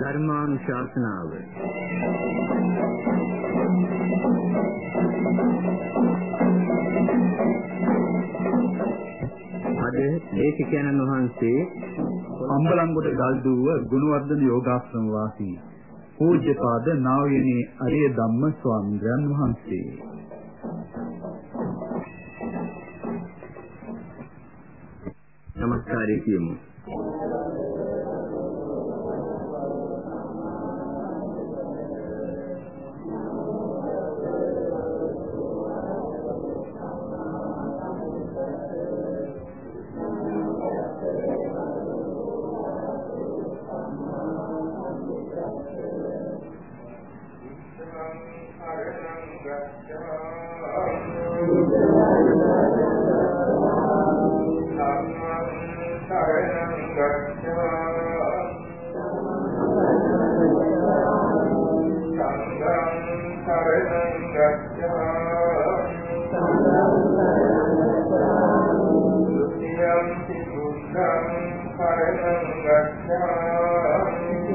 ධර්මානුශාසනාව අද දේශිකයන්න් වහන්සේ අම්බලන්ගොඩ ගල්දුව ගුණවර්ධන යෝගාශ්‍රම වාසී පූජ්‍යපාද නා වූ අරිය ධම්ම ස්වාමීන් වහන්සේ. নমස්කාරය කියමු गच्छामि.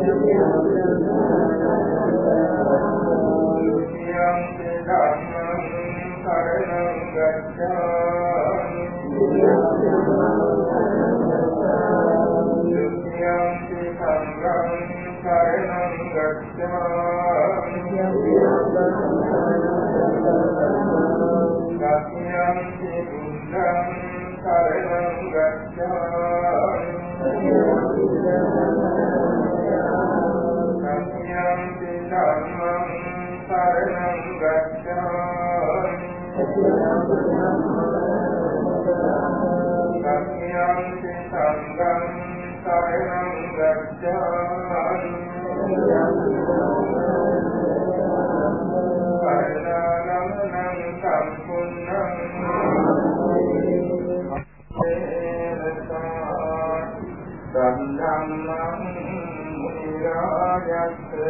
like to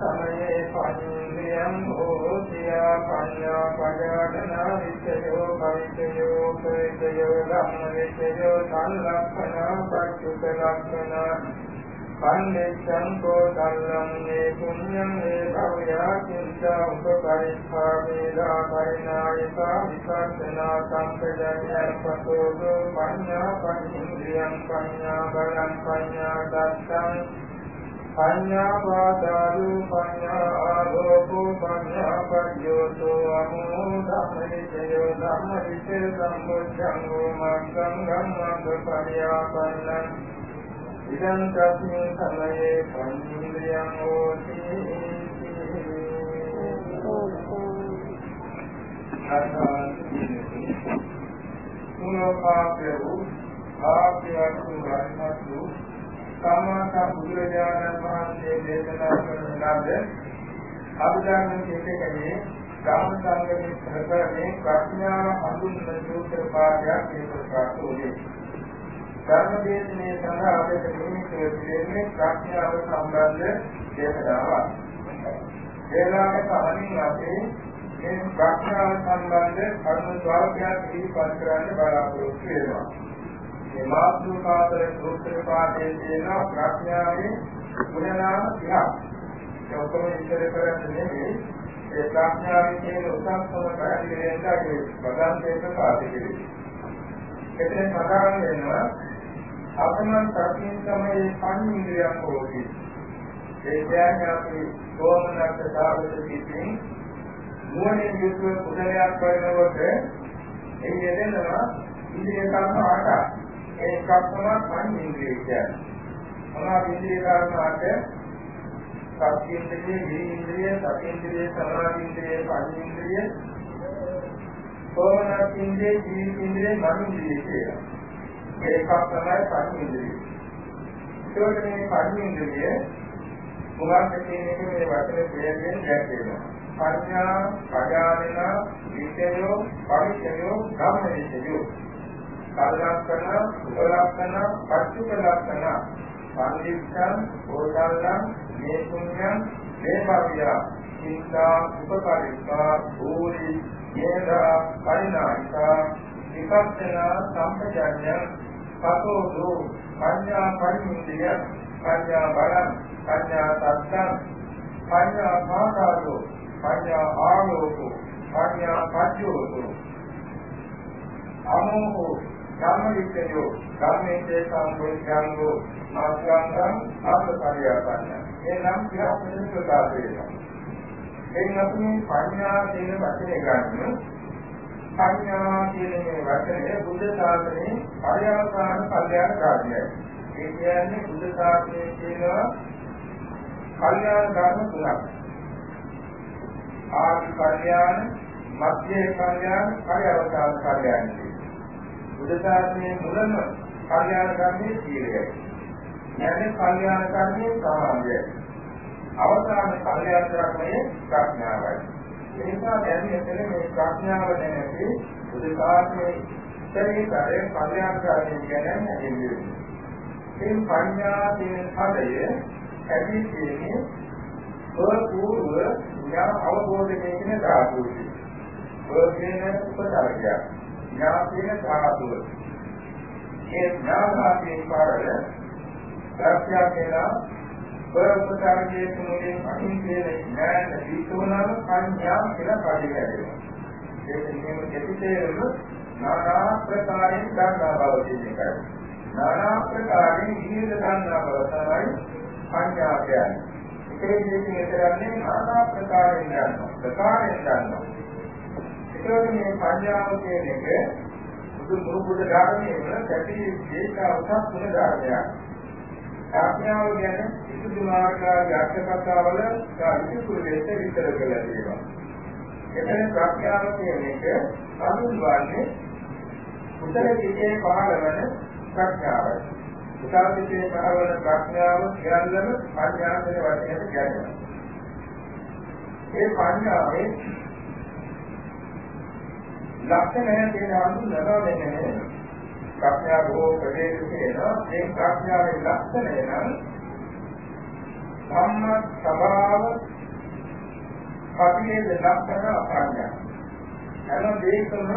සමයේ පඤ්ඤයම් හෝතියා පඤ්ඤා පජාතනා විච්ඡයෝ පවිච්ඡයෝ ප්‍රේතයෝ ධම්ම විච්ඡයෝ සංලක්ඛන පච්චුත ලක්ඛන පන්නෙච්ඡං කෝ සල්ලං මේ පුඤ්ඤං මේ භවයා කිංචා උපපරික්ඛා වේදා පරිණායසා විපස්සනා සම්පජඤ්ඤං පතෝදෝ පඤ්ඤා පඤ්ඤේන්ද්‍රියං පඤ්ඤා බලං පඤ්ඤා දත්තං පඤ්ඤා පාදාරු පඤ්ඤා ආලෝකෝ පඤ්ඤා පඤ්ඤෝතෝ අමෝ ධම්මවිචයෝ ධම්මවිචේ සම්බුද්ධං මංගං ගම්මං පරියාපන්නං. ඉදං තස්මින් සමයේ පඤ්ඤේන්ද්‍රයං හෝති. මුලපාපය වූ ආප්‍යයන් වූ සම්මාස බුදුරජාණන් වහන්සේ දේශනා කරන ලද අභිධර්ම කේතකයේ ධම්ම සංගමේ ප්‍රකරණේ ප්‍රඥාව හඳුන්වන සූත්‍ර පාඨයක් මේ ප්‍රකාශ වූයේ. ධර්ම දේශනේ සඳහා අපට නිමිති වෙන්නේ ප්‍රඥාව සම්බන්ධ දේශනාවක්. ඒලාගේ කලින් අපි මේ ප්‍රඥාව සම්බන්ධ කරුණු ස්වභාවයක් ඉදිරිපත් කරන්න බලාපොරොත්තු වෙනවා. මේ මාත්‍රිකාතර සූත්‍ර පාඨයේ තියෙන ප්‍රඥාවේ ගුණනාම 30ක්. ඒ ඔක්කොම ඉතර කරන්නේ නෙමෙයි ඒ ප්‍රඥාවෙන් කියන උසස්කම පැහැදිලි වෙනදාගේ බගන්තේ ප්‍රකාශ කෙරේ. එතන සඳහන් වෙනවා අපමණ සතියින් තමයි පඤ්ඤේන්ද්‍රයන් හොති. ඒ කියන්නේ අපි සෝමනස්ස සාගත සිටින් නුවණින් යුතුව කුසලයක් කරනකොට ඒ යෙදෙනවා ඉන්ද්‍රිය කර්ම ආට. ඒකක් තමයි පඤ්ඤේන්ද්‍රය කියන්නේ. මොනවද ඉන්ද්‍රිය කර්ම ආට? සත්‍යේන්ද්‍රිය, විරින්ද්‍රිය, සතේන්ද්‍රිය, සමාධින්ද්‍රිය, පඤ්චේන්ද්‍රිය, සෝමනස්ේන්ද්‍රිය, ජීවිතේන්ද්‍රිය, මනින්ද්‍රිය කියලා. ඒකක් තමයි පඤ්චේන්ද්‍රිය. ඒකට මේ පඤ්චේන්ද්‍රිය මොකක්ද කියන එක මේ වචනේ ප්‍රයෝගයෙන් දැක්වෙනවා. පඤ්ඤා, පජානන, විචයෝ, පරිචයෝ, ධම්මවිචයෝ. කල්ලක්කන, උපලක්කන, පච්චුපලක්කන, පන්දිස්සං, ඕසල්ලං, මේ පුඤ්ඤං මේ භව්‍ය චින්තා උපකාරිකා භූරි යේදා පරිණායිකා විපස්සනා සම්පජාඤ්ඤං පතෝදෝ පඤ්ඤා පරිමුක්තිය පඤ්ඤා බලං පඤ්ඤා සත්තං පඤ්ඤා භාගාදෝ පඤ්ඤා ආලෝකෝ පඤ්ඤා පජ්ජෝතෝ අමෝහෝ ධම්මවිචයෝ ධම්මේතේ සම්බුද්ධංගෝ ආස්වාංගං ආත්මපරියාපන්න එනම් ටිකක් මෙතන ප්‍රකාශ වෙනවා. එයින් අපි පඤ්ඤා කියන වචනේ ගන්න පඤ්ඤා කියන මේ වචනේ බුද්ධ ශාසනයේ පරිවර්තන කල්යාණ කාර්යයයි. ඒ කියන්නේ බුද්ධ ශාසනයේ තියෙනවා කල්යාණ ධර්ම තුනක්. ආදි කල්යාණ, මධ්‍ය කල්යාණ, පරිවර්තන කල්යාණ. බුද්ධ ශාසනයේ මුලම කල්යාණ ධර්මයේ සීලයයි. යන්නේ කල්යාණ කර්මයේ සමාධියයි. අවසාන කල්යාණ ධර්මයේ ප්‍රඥාවයි. ඒ නිසා දැන් මෙතන මේ ප්‍රඥාව දැනගි බුදුකාත්මේ ඉතරිතරේ කල්යාණ කර්මය ගැන හැදෙන්නේ. මේ පඤ්ඤා කියන පදය ඇති කියන්නේ පූර්ව ඥාන අවබෝධයේ කියන ධාතුවයි. පූර්වයෙන් උපතරයක්. ඥාන ඥාතින ධාතුව. ඒ ඥානාවේ පාරල ප්‍රත්‍යක් කියලා පරපකාරයේ තුනේ අහිංසේ ඥාන දීතුනම පඤ්ඤා කියලා පරිගැදෙනවා. ඒක නිමෙ දෙපිටේම නානා ප්‍රකාරයෙන් ගන්නා බව කියන්නේ. නානා ප්‍රකාරයෙන් විවිධ ගන්නා බව තමයි පඤ්ඤා කියන්නේ. ඒකේ කියන්නේ කරන්නේ නානා ප්‍රකාරයෙන් ගන්නවා. ප්‍රකාරයෙන් ගන්නවා. ඒකෝනේ මේ පඤ්ඤාව කියන එක බුදු මුරුබුද ධර්මයේ වල පැටි දේශාවසක් තුන ධර්මයක්. ප්‍රඥාව ගැන විසුද්ධි මාර්ගාවේ අර්ථකථාවල විසුද්ධි දෙක විතර කරලා තියෙනවා. එතන ප්‍රඥාව කියන එක අනුන්වන්නේ උත්තර දිගේ පහළවන ප්‍රඥාවයි. උත්තර දිගේ පහළවන ප්‍රඥාව සියල්ලම පඤ්ඤාසන වශයෙන් කියනවා. ඒ පඤ්ඤාවේ ලක්ෂණය කියන අනුන් නරවෙන්නේ ප්‍රඥා බොහෝ ප්‍රදේශ තියෙනවා මේ ප්‍රඥාවේ ලක්ෂණය නම් ධම්ම ස්වභාව පටියේ ලක්ෂණ ප්‍රඥා. හැම දෙයකම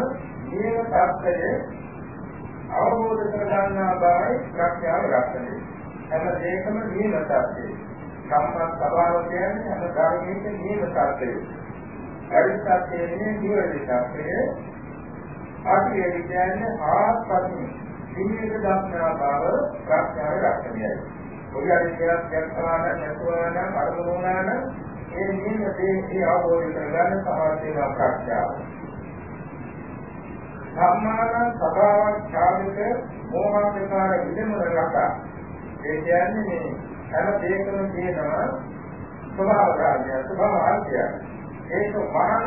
නියම තත්ත්වය අවබෝධ කර ගන්නා බවයි ප්‍රඥාව ලක්ෂණය. හැම දෙයකම නියම තත්ත්වය ධම්ම ස්වභාව කියන්නේ හැම ධර්මයක නියම තත්ත්වය අරිසත්‍යයේ නිවැරදි තත්ත්වය අතිය කියන්නේ ආත්පත්‍ය සිහියට දක්නා බව ප්‍රඥාවේ ලක්ෂණයයි. ඔය අධිකයක් දැක්කම නැතුව නම් අරමුණා නම් ඒ නියම දේ අවබෝධ කරගන්න සමර්ථ වෙන ප්‍රඥාව. සම්මාන සබාවක් ඡාමික මෝහංකාර විදමුණ රට. ඒ කියන්නේ මේ හැම දෙයකම තියෙනවා ස්වභාව කාර්යය ස්වභාව ආර්ය. ඒක මනන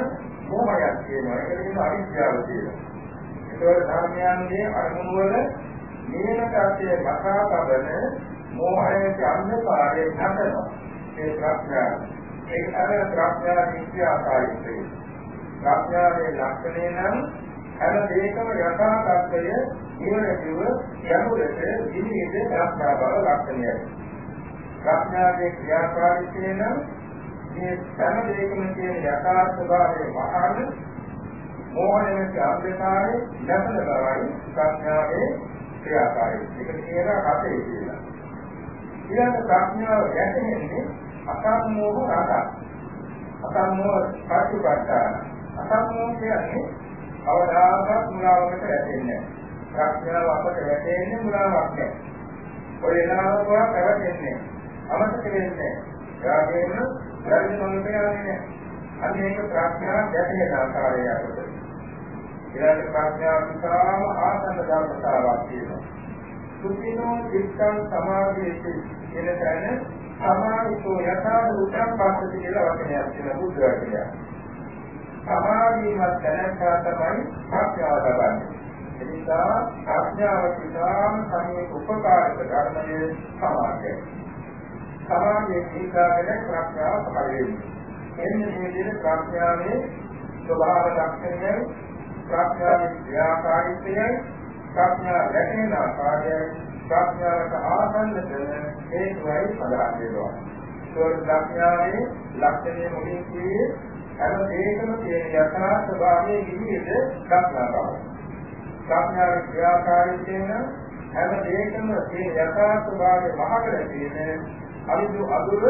මොහයක් කියනවා. ඒක කියන අවිද්‍යාව කියනවා. ඒතකොට ධර්මයන්ගේ අරමුණු වල නිවන කර්තයේ මකා තබන මෝහයේ අන්ධකාරයේ නැතනවා. ඒ ප්‍රඥා. ඒක තමයි ප්‍රඥා නිත්‍ය ආකාරයයි ප්‍රඥාවේ ලක්ෂණය නම් හැම දෙයකම යථා තත්ත්වය නිවනදිව යමුරට දිවිදේ ප්‍රඥා බව ලක්ෂණයයි. ප්‍රඥාවේ ක්‍රියාකාරීත්වය නම් මේ හැම දෙයකම තියෙන යථා ස්වභාවයේ මහාන මෝහණයට අභ්‍යකාරයේ නැතන බවයි ප්‍රඥාවේ ක්‍රියාකාරීත්වය. ඒක කියනවා රතේ කියලා. ඊළඟ ප්‍රඥාව ගැටෙන්නේ අසම්මෝහ රස. අසම්මෝහ පටිපට්ඨාන අසම්මෝහ කියන්නේ අවදාහක් මුලාවකට වැටෙන්නේ. ප්‍රඥාව අපට වැටෙන්නේ මුලාවක් නෑ. ඔය නාමකව පැවැටෙන්නේ අමතක වෙන්නේ. එයාගේම වැරදි මනසට යන්නේ අන්න ඒක ප්‍රඥාව දැකේ ආකාරය අපට ඊළඟ ප්‍රඥාව විතරම ආසන්න ධර්මතාවක් තියෙනවා සුඛිනෝ චිත්තං සමාධියති කියන තැන සමාධිතෝ යථා රූපං පස්සති කියලා වචනයක් තියෙනවා බුද්ධ වචනය. සමාධිමත් දැනගා තමයි ප්‍රඥාව ලබන්නේ. එනිසා ප්‍රඥාව කිදාම සමේ උපකාරක ධර්මයේ සමාධිය. සමාධියේ දීකාගෙන ප්‍රඥාව පහළ වෙන්නේ. එන්නේ මේ විදිහට ප්‍රඥාවේ ස්වභාව ලක්ෂණය ප්‍රඥාවේ ක්‍රියාකාරීත්වය ප්‍රඥා රැකෙන ආකාරය ප්‍රඥාවට ආසන්න කරන හේතුවයි සඳහන් වෙනවා. ඒක ප්‍රඥාවේ ලක්ෂණය මොකක්ද කියේ හැම දෙයකම තියෙන යථා ස්වභාවයේ විදිහට දක්නා බව. ප්‍රඥාවේ ක්‍රියාකාරීත්වයෙන් හැම දෙයකම තියෙන යථා ස්වභාවයේ මහකල තියෙන අනිදු අදුර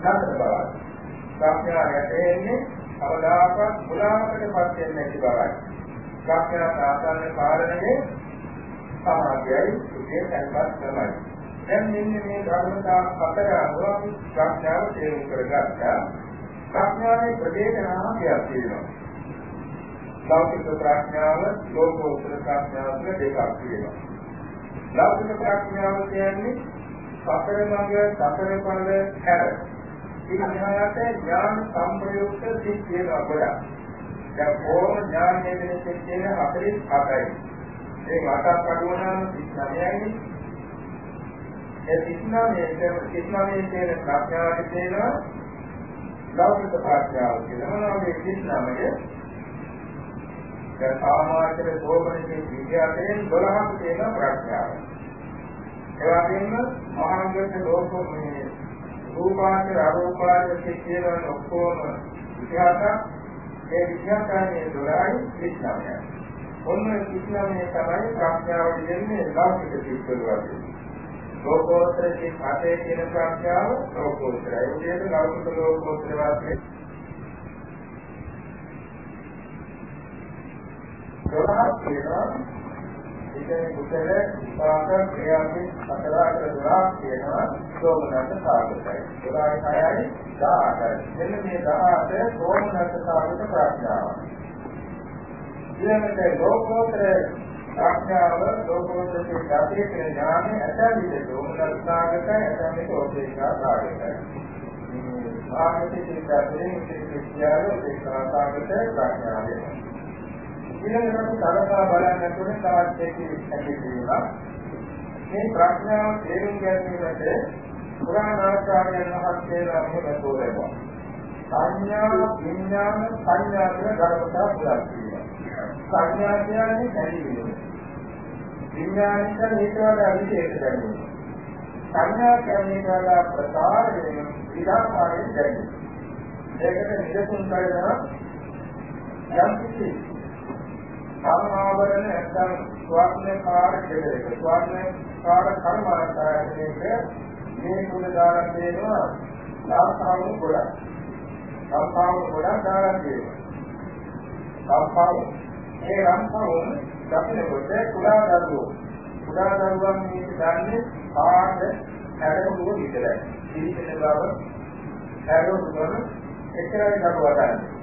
නැතර බවයි. ප්‍රඥාව රැකෙන්නේ කවදාකවත් මුලාවකට පත් වෙන්නේ නැති බවයි. ප්‍රඥා සාසන්න කාරණේ සමාධියයි සුඛය තැන්පත් තමයි. දැන් මෙන්න මේ ධර්මතා හතර අනුව ප්‍රඥාව තේරුම් කරගත්තා. ප්‍රඥාවේ ප්‍රදේශනාමයක් තියෙනවා. ලෞකික ප්‍රඥාව, ලෝකෝත්තර ප්‍රඥාව දෙකක් තියෙනවා. ලෞකික ප්‍රඥාව කියන්නේ සතර මඟ සතර ඵල හැර. ඉන්නහාට ඥාන සම්ප්‍රයුක්ත සිත් වෙනවා ගොඩක්. දැන් ඕන ඥානයේ දෙන සිත් කියන 48යි. ඒ මාතක් අඩුවනම් 39යි. ඒ 39 39 කියන ප්‍රඥාවට තියෙනවා ලෞකික ප්‍රඥාව කියලා. මොනවද මේ 39? දැන් සාමාන්‍ය සෝමනයේ විද්‍යාවෙන් 12ක් තියෙන ප්‍රඥාව. ඒ වගේම මහාංගත ලෝකෝ මේ රූපාන්තර අරූපාන්තර කියන ඔක්කොම විද්‍යාවක් ඒ විද්‍යාකාරයේ 12යි 39යි. ඔන්න කිසියම්නේ තමයි ප්‍රඥාව කියන්නේ ලෞකික සිත්වල වගේ. ලෝකෝත්තර සිත් අටේ කියන ප්‍රඥාව ලෝකෝත්තරයි. ඒ කියන්නේ ලෞකික ලෝකෝත්තර වාක්‍යය. ප්‍රධාන කියනවා ඉතින් කුසල විපාක ක්‍රියාවේ අතරාට දොරක් කියනවා සෝමනස්ස සාගතයි. 12යි 18යි. මෙන්න මේ 18 සෝමනස්ස සාගත ප්‍රඥාව. ඊළඟට ලෝකෝත්තර ප්‍රඥාව ලෝකෝත්තර සිතාවේ කියන ඥානෙ ඇතැවිද දෝමනස්නාගත ඇතැවිද ඕපේක්ෂා සාගතයි. ආගතේ සිතාවේ විශේෂියාව උපේක්ෂාසාගත ප්‍රඥාවයි. ඊළඟට තරසා බලන්න තුනේ තවත් දෙකක් ඇතිවෙනවා. මේ ප්‍රඥාව තේරුම් ගැනීමට පුරාණාචාර්යයන් වහන්සේලා මෙහෙම තෝරනවා. සංඥා විඥාන සංඥා කියන ධර්මතා පුරා සංඥා කියන්නේ දැනීම. විඥානික හේතුවල අවිශේෂ දැනීම. සංඥා කියන්නේ වඩා ප්‍රකාර වෙන විදාකාරයෙන් දැනීම. ඒකට නිදසුන් කරනවා යම් කිසි සමාවරණ නැත්නම් ස්වර්ණකාර දෙයක්. ස්වර්ණකාර කර්මාන්තයක මේ තුන දාලා දෙනවා ලාභාවු ගොඩක්. ලාභාවු ගොඩක් දාලා දෙනවා. ලාභාවු ඒ රම්පවුන් දකිනකොට කුඩා දරුවෝ කුඩා දරුවන් මේ දන්නේ පාඩ හැරෙමුව විතරයි. පිළිපෙන බව හැරෙමුවම එච්චරයි දරුවා දන්නේ.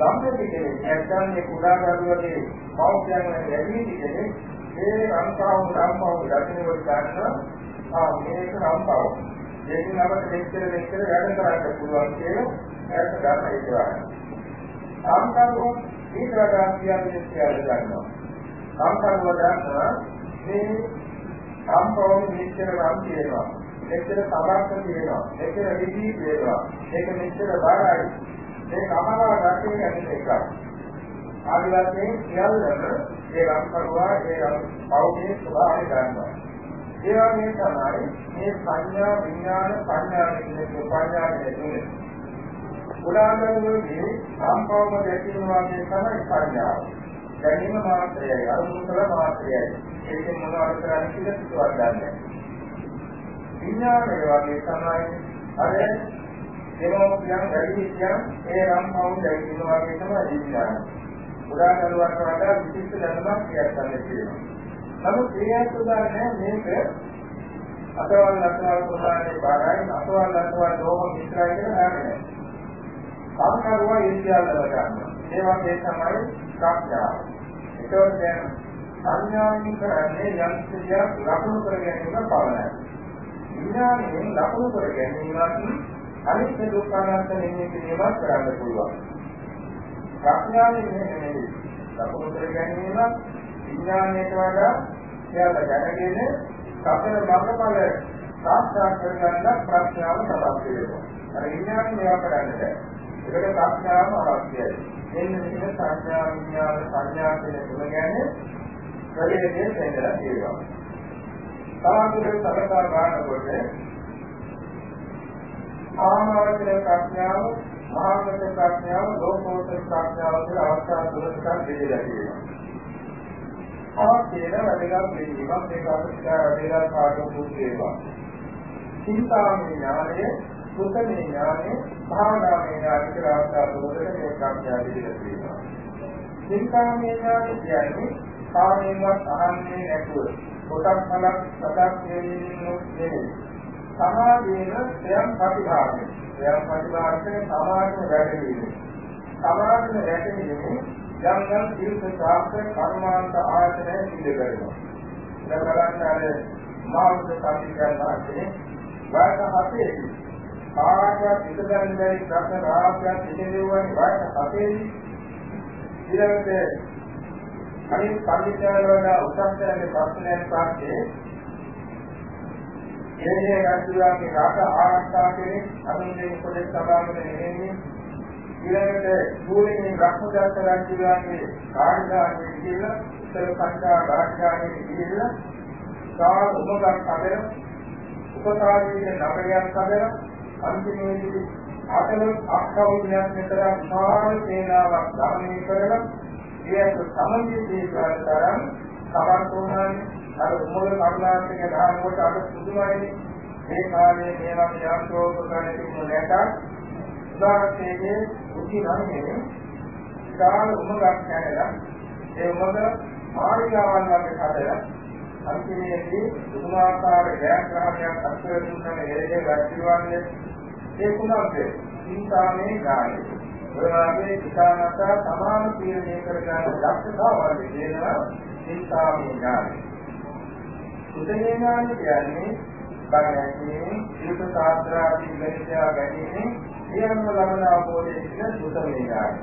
ඉතින් ධම්මයේ කෙනෙක් නැත්නම් මේ කුඩා දරුවගේ මෞඛ්‍යයන් වැඩි කෙනෙක් ඒ රම්පවුන් රම්පවුන් දකිනකොට ගන්නවා ආ මේක රම්පවුන්. ඒකෙන් අපිට දෙච්චර දෙච්චර වැඩ කරන්න පුළුවන් කියලා ඒක ගන්න ඉතිරයි. සම්කල්පෝ ඊට වඩා කියන්නේ කියලා ගන්නවා. සම්කල්පව ගන්නවා මේ සම්පෝම මෙච්චර නම් කියනවා. මෙච්චර සමර්ථ කියනවා. මෙච්චර විදි කියනවා. මේක මෙච්චර බාරයි. මේ කමනවා ගැටේ ඇති එකක්. ආදිවාසීන් සියල්ලම ඒ රම්කරුවා ඒ පෞද්ගලික ස්වභාවය ගන්නවා. ඒ වගේ තමයි මේ සංඥා විඥාන සංඥා කියන උපඥානයේ තියෙන්නේ. උදාහරණයකදී සම්පවම දැකීම වාගේ තමයි සංඥාව. දැනීම මාත්‍රයයි අරමුණු කළ මාත්‍රයයි. ඒකෙන් මොනවද කරන්නේ කියලා සිතුවක් ගන්න. විඥානය වගේ තමයි අර දෙමෝපියන් වැඩිහිටියන් ඒ නම් කවුද කියනවා වගේ තමයි ජීවිතය. පුරා දරුවන්ට වඩා විශිෂ්ට දැනුමක් කියන්න තියෙනවා. නමුත් ඒ අත්දැකීම මේක අතවල් අතවල් ප්‍රධානයේ බාරයි අතවල් අතවල් ලෝක මිත්‍රයි කියලා දාන්නේ. සාකරුවා ඉන්දියාවල ගන්නවා. ඒ වගේ තමයි ප්‍රඥාව. ඒකෝ දැන් සංඥාවෙන් කරන්නේ යම් කිසියක් ලකුණු කර ගැනීම පවණයි. විඥාණයෙන් ලකුණු කර ගැනීමත් අනිත්‍ය දුක්ඛ අනාත්ම නිමිති කිරීමක් කරන්න පුළුවන්. ප්‍රඥාවෙන් නෙමෙයි ලකුණු කර ගැනීම විඥාණයට වඩා එයාට දැනගෙන සතර මඟඵල සාක්ෂාත් කරගන්න ප්‍රඥාව තමයි වෙනවා. අර විඥාණය මේවා කරන්නට ඒකට ප්‍රඥාව අවශ්‍යයි. එන්න මෙන්න සංඥා විඥාන සංඥා කියන තුන ගැන ප්‍රවේදයේ තේරලා තියෙනවා. සාමාන්‍යයෙන් සතරා ගන්නකොට ආමාවචර ප්‍රඥාව, මහාගත ප්‍රඥාව, ලෝකෝත්තර ප්‍රඥාව කියලා අවස්ථා තුනකට බෙදලා තියෙනවා. අවශ්‍යන වැඩගත් වීමක් මේක අපිට වැඩගත් පාඩම් පුතේවා. චින්තාමය ඥානය, සුතමේ ඥානය, භාවනාමය ඥානය කියලා අවස්ථා තුනකට මේ ප්‍රඥාව බෙදලා තියෙනවා. චින්තාමය ඥානය කියන්නේ කාමයෙන්වත් අහන්නේ නැතුව කොටක් මලක් සතක් දෙන්නේ සමාධියන ස්වයං ප්‍රතිභාගය. ස්වයං ප්‍රතිභාගයෙන් සමාධිය වැඩි සමාධිය වැඩි යම් යම් තීර්ථ ශාස්ත්‍ර කර්මාන්ත ආයතනය සිදු කරනවා. දැන් බලන්න අර මාර්ග සම්පූර්ණ වාසේ වාස හතේදී ආකාර පිටදන් බැරි ප්‍රශ්න රාශියක් ඉතිරිවන්නේ වාස හතේදී ඊළඟට අනිත් පඬිතුමාල වල උසස් කරන්නේ ප්‍රශ්නයන් පස්සේ එන්නේ රජුගේ රට ආරක්ෂා කෙරේ අනුන්ගේ උපදෙස් සභාවකට නෙමෙයි ඊළඟට සූර්යනේ බ්‍රහ්මදත්ත රජුගේ කාර්යාලයේ කියලා උත්තර සංඛ්‍යා රාජ්‍යයේ කියලා සාර උපගම් හදන උපකාරීක නගරයක් හදන අන්තිමේදී අතල අක්කවුණයක් මෙතර විශාල සේනාවක් ගමනය කරලා ඒක සමගියේ කරතරම් සමන්තුණානේ. අර උමල කරුණාසික ධර්මයට අද සුදුමයිනේ මේ කාලේ මේවා යන්ත්‍රෝපකරණ තිබුණ නැතත් උදාහරණයේ උචි නන්නේ කාල උමගක් හැදලා ඒ උමග මාර්ගාවන් වගේ හදලා අන්තිමේදී පුදුමාකාර ජයග්‍රහණයක් අත්කර දුන්නම එරේ ගැටිවන්නේ ඒ කුණාට චින්තාමේ ගායි. ඔයවාගේ විකානත සමාන තීරණය කරගන්න දක්ෂතාවය දෙනවා චින්තාමේ ගායි. සුතේ ඥාන කියන්නේ බණැන්නේ යුත සාත්‍ර ආදී ගණිතය ගැනීම සියල්ලම ලබන අවබෝධයේ කියන සුතමේ ඥානය.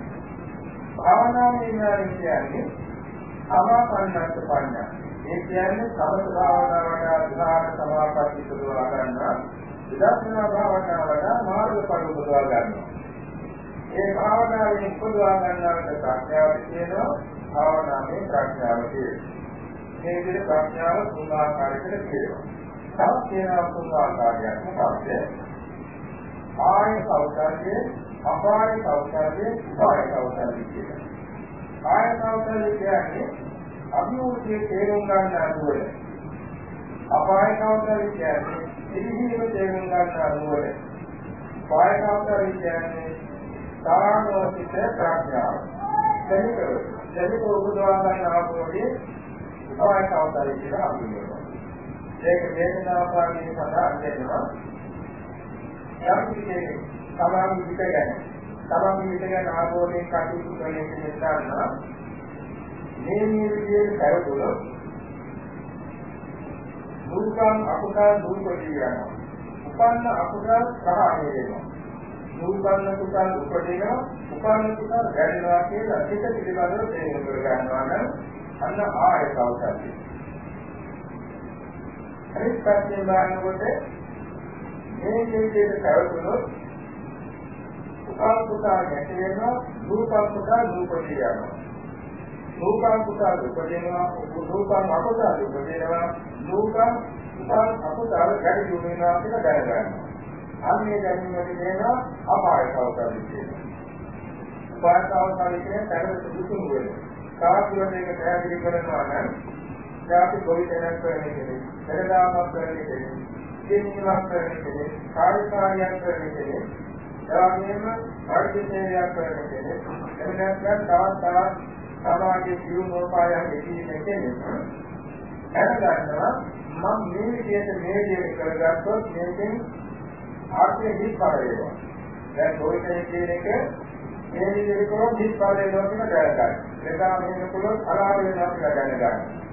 භාවනාවේ ඥානය කියන්නේ අවාපන්නත් පඤ්ඤා. ඒ කියන්නේ සමත භාවනාවට අධාර සමාපatti සුදුවා ගන්නවා. විදර්ශනා භාවනාවට මාර්ගඵල උපදවා ගන්නවා. ඒ භාවනාවෙන් උපදවා ගන්නවට ප්‍රඥාව කියනවා. භාවනාවේ ප්‍රඥාව කියනවා. මේ විදිහට ප්‍රඥාව තුන් ආකාරයකට කියනවා. තවත් කියනවා තුන් ආකාරයක් මොකක්ද? ආය කෞශල්‍ය, අපාය කෞශල්‍ය, උපාය කෞශල්‍ය කියලා. ආය කෞශල්‍ය කියන්නේ අභිවෘද්ධියේ තේරුම් ගන්න අනුවර. අපාය කෞශල්‍ය කියන්නේ පිළිහිම තේරුම් ගන්න අනුවර. උපාය කෞශල්‍ය කියන්නේ සාරණෝචිත ප්‍රඥාව. දෙනිකව දෙනිකව උපදවා ගන්න අවබෝධයේ උපාය කෞශල්‍ය කියලා හඳුන්වනවා. ඒක වේදනාපාරණය සඳහා දෙන්නවා. යම් කිසි සමාධි පිට ගැන සමාධි පිට ගැන ආභෝධයෙන් කටයුතු කරන එක නිසා මේ මේ විදිහේ කරතුල දුර්ගම් අකුසල් දුරු කරගන්නවා උපන්න අකුසල් සහාය වෙනවා දුර්ගම් කුසල් උපදිනවා උපන්න කුසල් වැඩිනවා කියලා පිට පිළිබඳව තේරුම් කරගන්නවා නම් අන්න ආයත අවශ්‍යයි අනිත් පැත්තෙන් බලනකොට මේ ජීවිතයේ පැවතුනොත් උපාසුකා ගැට වෙනවා රූපාසුකා රූපදී යනවා. රූපාසුකා රූපදේනවා රූපං අකුසල රූපදේනවා රූපං උපාන් අකුසල ගැට යොමුනවා කියලා දැනගන්නවා. අන්නේ දැනීමේදී වෙනවා අපාය කවදාද කියනවා උපාය කවදාද කියන්නේ පැනල සුදුසුම වෙනවා. සාහිත්‍යයෙන් ඒක පැහැදිලි කරනවා නම් යාපි කොයි තැනක් කරන්නේ කෙනෙක් පෙරදාමක් කරන්නේ කෙනෙක් දෙන්නවක් කරන කෙනෙක් කාර්යකාරියක් කරන කෙනෙක් එවැගේම වෛද්‍යසේවයක් කරන කෙනෙක් එහෙම නැත්නම් තවත් තවත් සමාජයේ ජීවන උපායන් දෙකීමේ කෙනෙක් දැනගන්නවා මම මේ විදිහට මේ දේ කරගත්තොත් මේකෙන් ආර්ථික හිස්පර වේවා. දැන් කොයිතේ කියන එක මේ විදිහට කරොත් හිස්පර වෙනවා කියන දැනගන්න. එදා මෙහෙම කළොත් අලාභ වෙනවා කියලා දැනගන්න.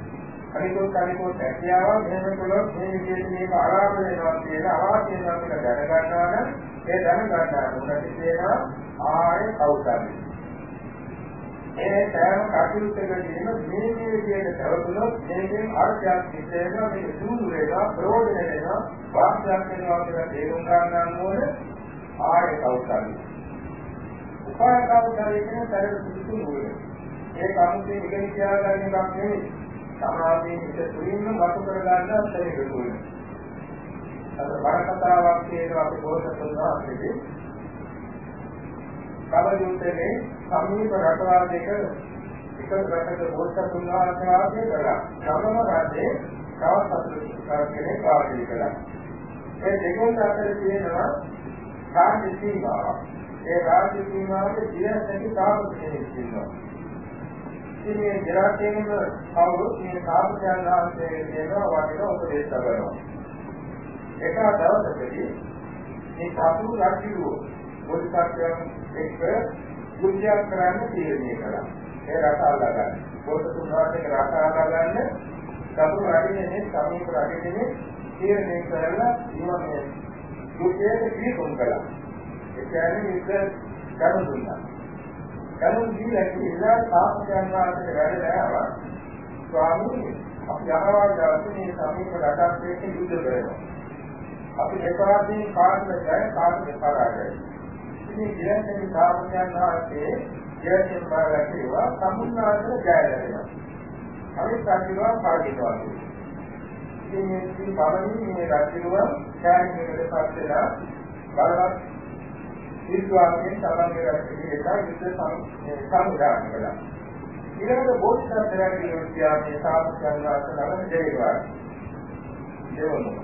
අනිකෝත් අනිකෝත් හැකියාව මෙහෙම කළොත් මේ විදිහට මේක අලාභ වෙනවා කියන අවාසිය වෙනවා කියලා දැනගන්නවා නම් ඒ දැනගන්නා මොකද කියනවා ආය කෞසල්‍ය. ඒ සෑම කටයුත්තකදීම මේ මේ විදිහට කරතුනොත් මේකෙන් අර්ථයක් සිද්ධ වෙනවා මේක සූදු වෙනවා ප්‍රයෝජන වෙනවා වාස්තවයක් වෙනවා කියලා තේරුම් ගන්න ඕනේ ආය කෞසල්‍ය. උපාය කෞසල්‍ය කියන තරම සුදුසු නුවේ. ඒ කමුතේ ඉගෙන කියාගන්න එකක් නෙවෙයි. සමාධියේ හිත තුලින්ම වතු කර ගන්න අත්දැකීම දුන්නේ. අද බණ කතාවක් කියනවා අපි බෝසතුන් වහන්සේගේ කවදුන්ටනේ සමීප රටවල් දෙක එක රටක බෝසතුන් වහන්සේ වාසය කළා. සමම රටේ තවත් කෙනෙක් වාසය කළා. ඒ දෙකෙන් අතර තියෙනවා රාජ්‍ය සීමාවක්. ඒ රාජ්‍ය සීමාවේ ජීවිතේ තාපස කෙනෙක් ඉන්නවා. ඉතින් මේ ජරාතේම කවුරුත් මේ තාපසයන් වහන්සේ කියනවා වගේ උපදේශ කරනවා. එක දවසකදී මේ සතු රජුව බෝධිසත්වයන් එක්ක යුද්ධයක් කරන්න තීරණය කළා. ඒ රට අල්ලා ගන්න. බෝධිසතුන් වහන්සේගේ රට අල්ලා ගන්න සතු රජුනේ සමීප රජුනේ තීරණය කරලා ඊවන්නේ යුද්ධයට පිළිතුරු කළා. ඒ කියන්නේ යුද්ධ කරු දුන්නා. කරු දීලා කියලා තාපසයන් වහන්සේ වැඩලා ආවා. ස්වාමීනි අපි යහවල් දවසේ මේ සමීප රටක් එක්ක යුද්ධ කරනවා. අපි දෙපාර්ශ්වයෙන් කාර්යය ජය කාර්යය පරාජය. ඉතින් ජයන්තනි සාමයන් වහන්සේ ජයයෙන් පරාජයවා සම්මුණාතර ජය ලැබෙනවා. අපි සංකීර්ණ පරාජයවා. ඉතින් මේ ඉතින් පවණි මේ රජුව ඡායනයකට පස්සෙලා බලවත් විද්වාන්ගෙන් තමන්ගේ රජුගේ යුද්ධ සමුදාන කළා. ඊළඟට බෝධිසත්වයන් කියනවා මේ සාමයන් වහන්සේ ළඟ ජයවා. දෙවනුව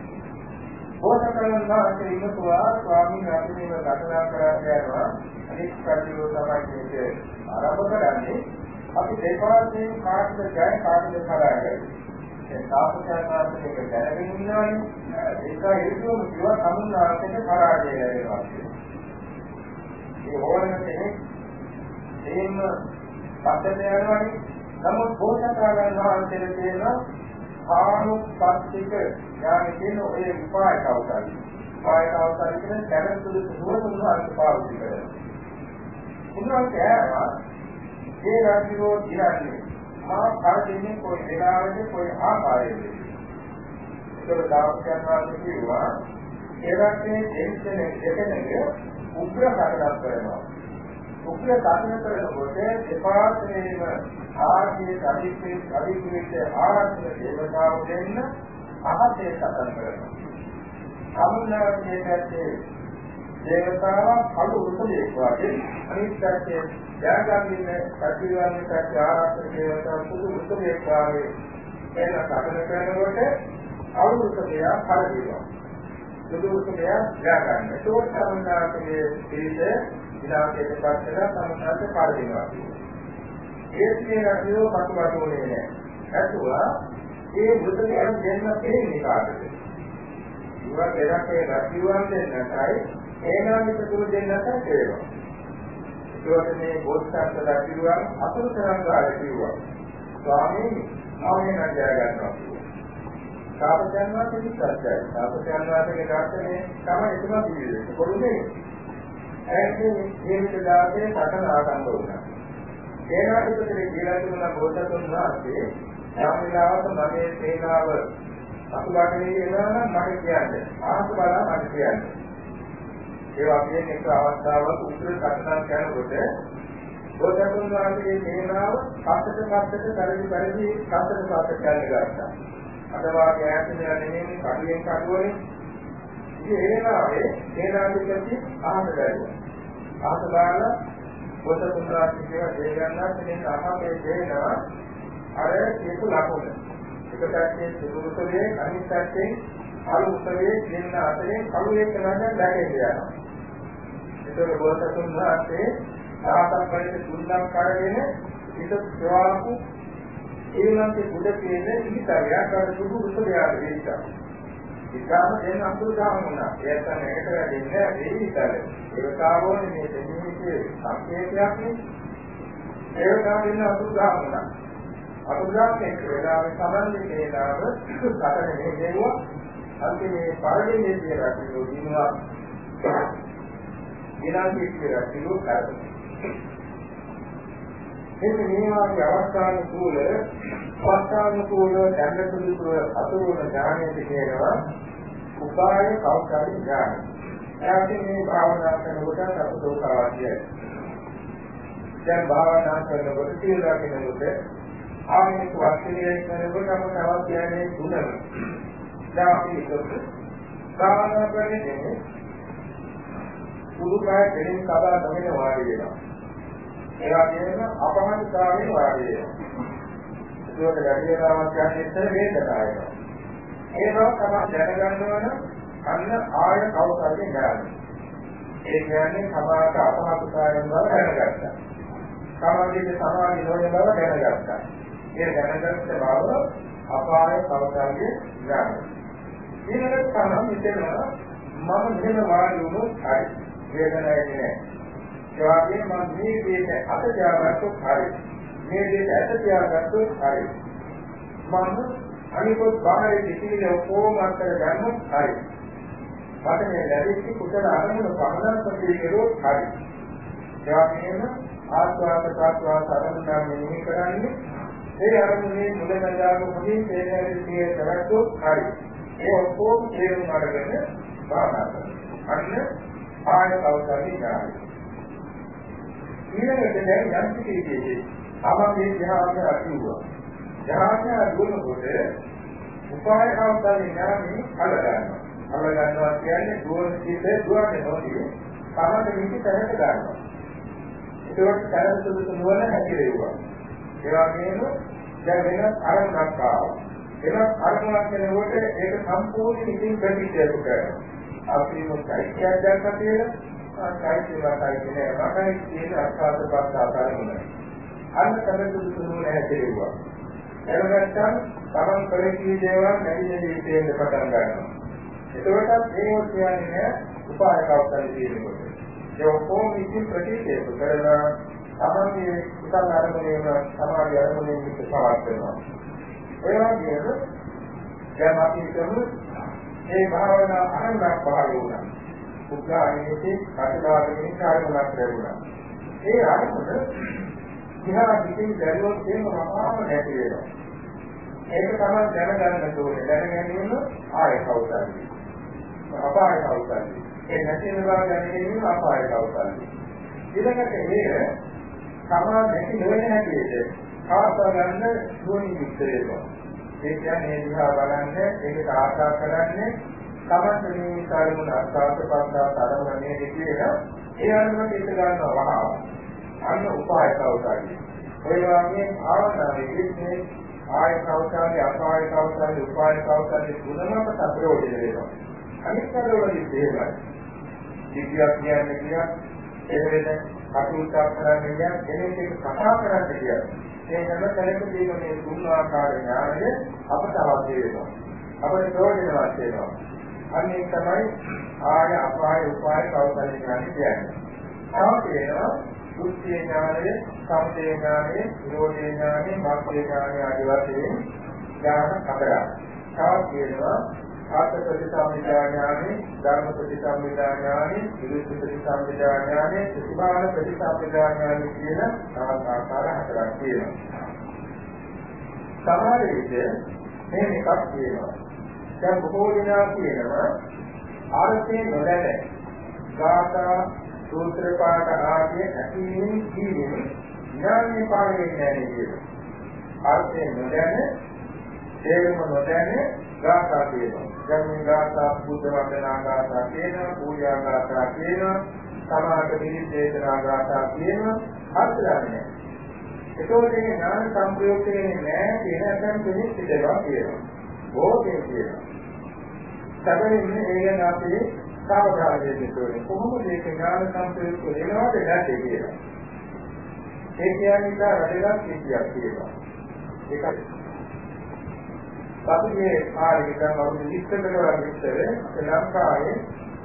බෝසතරන් වහන්සේ ඉන්නතුවා ස්වාමීන් වහන්සේව දක්නා කරලා යනවා. අනිත් කටයුතු තමයි මේක ආරම්භ කරන්නේ. අපි දෙපාර්ශ්වයෙන් කාටද ජය කාටද පරාජය ඒ තාපසයන්වහන්සේක දැනගෙන ඉන්නවනේ ඒක හේතුවම කිව්වා සමුන්නාර්ථයට පරාජය ලැබෙනවා ඒ ඕනම කෙනෙක් එහෙම පස්සට යනවනේ නමුත් බෝසතරන් වහන්සේට තියෙනවා ආනුපස්තික ඥානෙ කියන ඔය උපාය කවුරුයි. උපාය කවුරුයි කියන දැනුම් තුල සුවඳ උන්වහන්සේ පාවිච්චි කරනවා. උන්වහන්සේ ආවා ඒ රාජ්‍යෝ දිරන්නේ මා කාර්යයෙන් કોઈ වෙලාවෙක કોઈ ආකාරයකට. ඒක දාපකයන් වාසේ කිව්වා ඒ රටේ දෙන්නේ දෙකෙනෙක් උග්‍ර කටයක් කරනවා. උග්‍ර කටය කරනකොට දෙපාර්ශ්වයේම ආර්ථික අධිපති අධිපති ආරක්ෂක දේවතාවු දෙන්න අහසේ සතන් කරනවා. සමුනාගේ පැත්තේ දේවතාව කළු උතුලේ වාගේ අනිත් පැත්තේ යාගම්මින ප්‍රතිවර්ණ පැත්තේ ආරක්ෂක දේවතාව සුදු උතුලේ වාගේ එන සතන කරනකොට අවුරුද්දේ පරිදිනවා. සුදු උතුලේ යාගන්න. ඒක සමුනාගේ පිළිද විලාසයට පස්සට සමුනාගේ පරිදිනවා. ඒත් මේ රජුව පසුබටුනේ නැහැ. ඇතුවා ඒ බුදුදහම දෙන්න දෙන්නේ කාටද? ඉවා දෙරකේ රජුවන් දෙන්නටයි ඒනාමික තුරු දෙන්නට තේරෙනවා. ඒකට මේ බෝසත්ත්ව රජුවන් අතුරු තරංග ආරේ කිව්වා. ස්වාමීනි මම නම් ජය ගන්නවා. තාපසයන් වාසේ විශ්වාසයි. තාපසයන් වාසේගේ දර්ශනේ තමයි එතුමා පිළිදෙන්නේ. කොළුනේ. ඇයි මේ ජීවිත දාසේ සටන ආරම්භ වුණා. සේනාධිපතිගේ කියලා තිබුණ බෝසතුන් වහන්සේ යම් වෙලාවක මගේ සේනාව අසුබාටේ එනවා නම් මට කියන්න. ආහස බලා මට කියන්න. ඒ වගේ එක අවස්ථාවක උත්තර කටනක් යනකොට බෝසතුන් වහන්සේගේ සේනාව පස්සට පස්සට පරිදි පරිදි පස්සට පස්සට යන්න ගත්තා. අද වාගේ ඈතින් නෙමෙයි කඩුවෙන් කඩුවනේ. ඉතින් ඒ වෙලාවේ සේනාධිපති ආහස බැලුවා. ආහස බලලා පොත තුනක් කියලා දෙය ගන්නවා කියන තමයි දෙනවා අර කියපු ලකුණ. එක පැත්තේ සුදුසුකේ අනිත් පැත්තේ අලු උත්තරේ දෙන්න අතරේ කළු එක නම් දැකේ යනවා. ඒතර බෝසතුන් වහන්සේ සාසක් වලට තුන්දම් කරගෙන හිත ප්‍රවාහු ඒනන්තේ බුද කියන ඉහිතරයක් අර සුදු උසලයාට වෙච්චා. ඉතාලම දැන් අතුරුදාම වුණා. ඒත් මේකට වැඩින්නේ ඒ ඉතල. ඒකාවෝනේ මේ දෙන්නේ සංකේතයක් නේ. ඒකාව දෙන්න අතුරුදාම වුණා. අතුරුදාම එක්ක වෙලාවේ සමන්ලි කේලාව සතර මෙහෙයුවා. අන්තිමේ පරිදි කියලා කිව්වෝ දිනවා. ඊළඟ කියලා කිව්වෝ කරදර. මෙන්න මේ වගේ අවස්ථානුකූල අවස්ථානුකූල දැන්නතුළු අතුරුන ඥානයට කියනවා උපාය කෞශල ඥාන. එයාට මේ භාවනා කරනකොට අපදෝක අවශ්‍යයි. දැන් භාවනා කරනකොට සීල රකින්නකොට ආමික වස්තුවේ කරනකොට අපට අවශ්‍යයි තුනම. දැන් අපි හිතුවොත් භාවනා කරන්නේ පුදු කාය දෙලින් කබා තමයි වාඩි වෙනවා. ඒ වගේම අපහසුතාවයෙන් වාඩි වෙනවා. ඒකට වැඩි වෙලාවක් යන ඉස්සර වේදනාවයි. ඒ බව තමයි දැනගන්න ඕන අන්න ආය කවුරුහරි ගන්න. ඒ කියන්නේ සමාත අපහසුතාවයෙන් බව දැනගත්තා. සමාධියේ සමාධි නොවන බව දැනගත්තා. ඒ දැනගත්ත බව අපාය කවුරුහරි ගන්න. ඊළඟට තමයි මෙතන මම මෙහෙම වාඩි වුණොත් හරි. වේදනාවක් නෑ. ඒ වගේම මම මේ දෙයට අත තියාගත්තොත් හරි. මේ දෙයට අත තියාගත්තොත් හරි. මම අනිකොත් බාහිර කිසිම ඔක්කොම අතර ගන්නොත් හරි. මට මේ ලැබිච්ච කුසල අරමුණ පහදන් ප්‍රතිකරොත් හරි. ඒ වගේම ආස්වාද ප්‍රාස්වාද අරමුණ මෙනෙහි කරන්නේ ඒ අරමුණේ මුලමඳාම මුලින් තේරෙන්නේ කරද්දොත් හරි. ඒ ඔක්කොම තේරුම් අරගෙන භාවනා කරනවා. අන්න ආය කවදාවත් නෑ. ඊළඟට දැන් යම් කිසි විදිහේ ආමගේ ධ්‍යානය අතුරුවා. ධ්‍යානය දුන්නකොට උපාය කවදාද ඥානෙ අල ගන්නවා. අල ගන්නවා කියන්නේ දුවන සිිතේ දුවන්නේ නොදී තමන්ට නිසි තැනට ගන්නවා. ඒකට තරම් සුදුසු නොවන හැකිරෙව්වා. ඒ වගේම දැන් වෙනස් අරමුණක් ආවා. වෙනස් අරමුණක් වෙනකොට ඒක සම්පූර්ණ ඉතින් ප්‍රතික්‍රියා කරනවා. අපි මොකක්ද කියන්නේ කියලා කායික වාසයි කියන රටයි කියන අර්ථාත පාස්තාතරමුණ. අන්න තමයි සුදුසුම නැහැදෙව්වා. එනගත්තම් තමන් කරේ කී දේවල් නැති නැති තේන්න පටන් ගන්නවා. එතකොටත් මේ කියන්නේ උපාය කවුරුන් කියනකොට. ඒ ඔක්කොම ඉති ප්‍රතික්‍රියා කරලා තමන්ගේ උසන් අරමුණේ සමාධි අරමුණේ පිට පවත් වෙනවා. ඒ වගේම දැන් අපි හිතමු මේ භාවනා අරමුණක් පහළ වුණා. උග්‍රාණියේ කටලාගෙන කාර්යමක් ලැබුණා. ඒ අරමුණ දිහා පිටින් දැරුවොත් එහෙම මහාම නැති වෙනවා. ඒක තමයි දැනගන්න ඕනේ. දැනගැනීම ආය කවුරුද? අපාය කවුරුද? ඒ නැති වෙන බව දැනගැනීම අපාය කවුරුද? ඊළඟට මේක සමා නැති නොවන හැටියට කාස්වා ගන්න නුවණින් යුක්ත වෙනවා. ඒ කියන්නේ දිහා බලන්න ඒකට ආශා කරන්නේ තමන්ට මේ කර්මුණ අස්වාද පස්සා තරමනේ කියන ඒ අනුමත ඉත ගන්නවා. වහා අන්න උපාය කවුරුයි ඔය වගේ භාවනාවේ ඉන්නේ ආය කවුරුයි අපාය කවුරුයි උපාය කවුරුයි තුනම සතරෝදේ වෙනවා. අනිත් කරවලදී තේරෙයි විද්‍යාව කියන්නේ කියන ඒ වෙන කටයුත්තක් කරන්නේ කියන්නේ කෙනෙක් එක්ක කතා කරන්න කියන්නේ ඒ හැම තැනකදීම මේ තුන් ආකාර ඥානය අපට අවශ්‍ය වෙනවා. අපට ප්‍රයෝජනවත් වෙනවා. අන්න ඒක තමයි ආය අපාය උපාය කවුරුහරි කියන්නේ. තව තියෙනවා දුක්ඛේ ඥානය, සමුදය ඥානය, නිරෝධේ ඥානය, මාර්ගේ ඥානය ආදී වශයෙන් ඥාන හතරක්. තව තියෙනවා ආත්ම ප්‍රතිසම්පදා ඥානෙ, ධර්ම ප්‍රතිසම්පදා ඥානෙ, විරුද්ධ ප්‍රතිසම්පදා ඥානෙ, ප්‍රතිභාන ප්‍රතිසම්පදා ඥානෙ කියන තවත් ආකාර හතරක් තියෙනවා. සමහර විට මේ එකක් තියෙනවා. දැන් බොහෝ දෙනා කියනවා ආර්ථේ නොදැන ගාථා සූත්‍ර පාඨ ආදී ඇතිවීම කීවෙන ඥානීය පාඩේ නැහැ කියලා. ආර්ථේ නොදැන තේරුම නොදැන ගාථා කියනවා. දැන් මේ ගාථා බුද්ධ වන්දනා ගාථා කියනවා, පූජා ගාථා කියනවා, සමාහක පිළිදේශනා ගාථා කියනවා, අර්ථ දන්නේ ඒකෝට මේ ඥාන සම්ප්‍රයුක්තේ නැහැ කියන එකෙන් පිළිසිතනවා කියනවා. බෝධිය කියනවා. සැබවින්ම ඒ ගැන අපි සාවධානය දෙන්න කොහොමද මේක ඥාන සම්ප්‍රයුක්ත වෙනවද නැති කියලා. ඒ කියන්නේ ඉතා වැදගත් විදියක් කියනවා. ඒකයි. පසුගිය කාලෙක ඉඳන් අවුරුදු 20කට වඩා විතර ශ්‍රී ලංකාවේ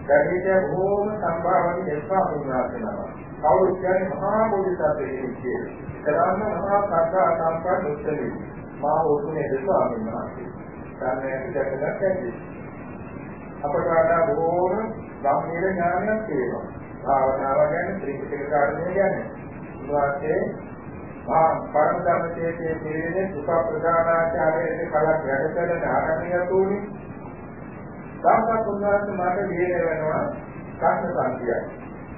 ගැටීට බොහෝම සම්භාවනීය දෙස්වා පුණ්‍යාස වෙනවා. කවුරු කියන්නේ මහා බෝධිසත්වයෙක් කියලා. ඒතරම්ම මහා සත්‍යා සම්පන්න උත්තරී. මා ඕතුනේ දෙස්වාමීන් වහන්සේ. සාමයේ පිටකටත් ඇති. අපට වඩා බොහෝම ගම්මීර ඥානයක් තියෙනවා. භාවනාව ගැන ත්‍රිපිටක කාරණේ ගැන. ඊවාසේ මා පරම ධර්මයේ පිළිවෙලේ සුඛ ප්‍රදානාචාරයේ කලක් වැඩ කරන ආරණ්‍ය තුනේ. සාමත් උන්වහන්සේ මට දීලා වෙනවා කර්ම සංඛ්‍යයි.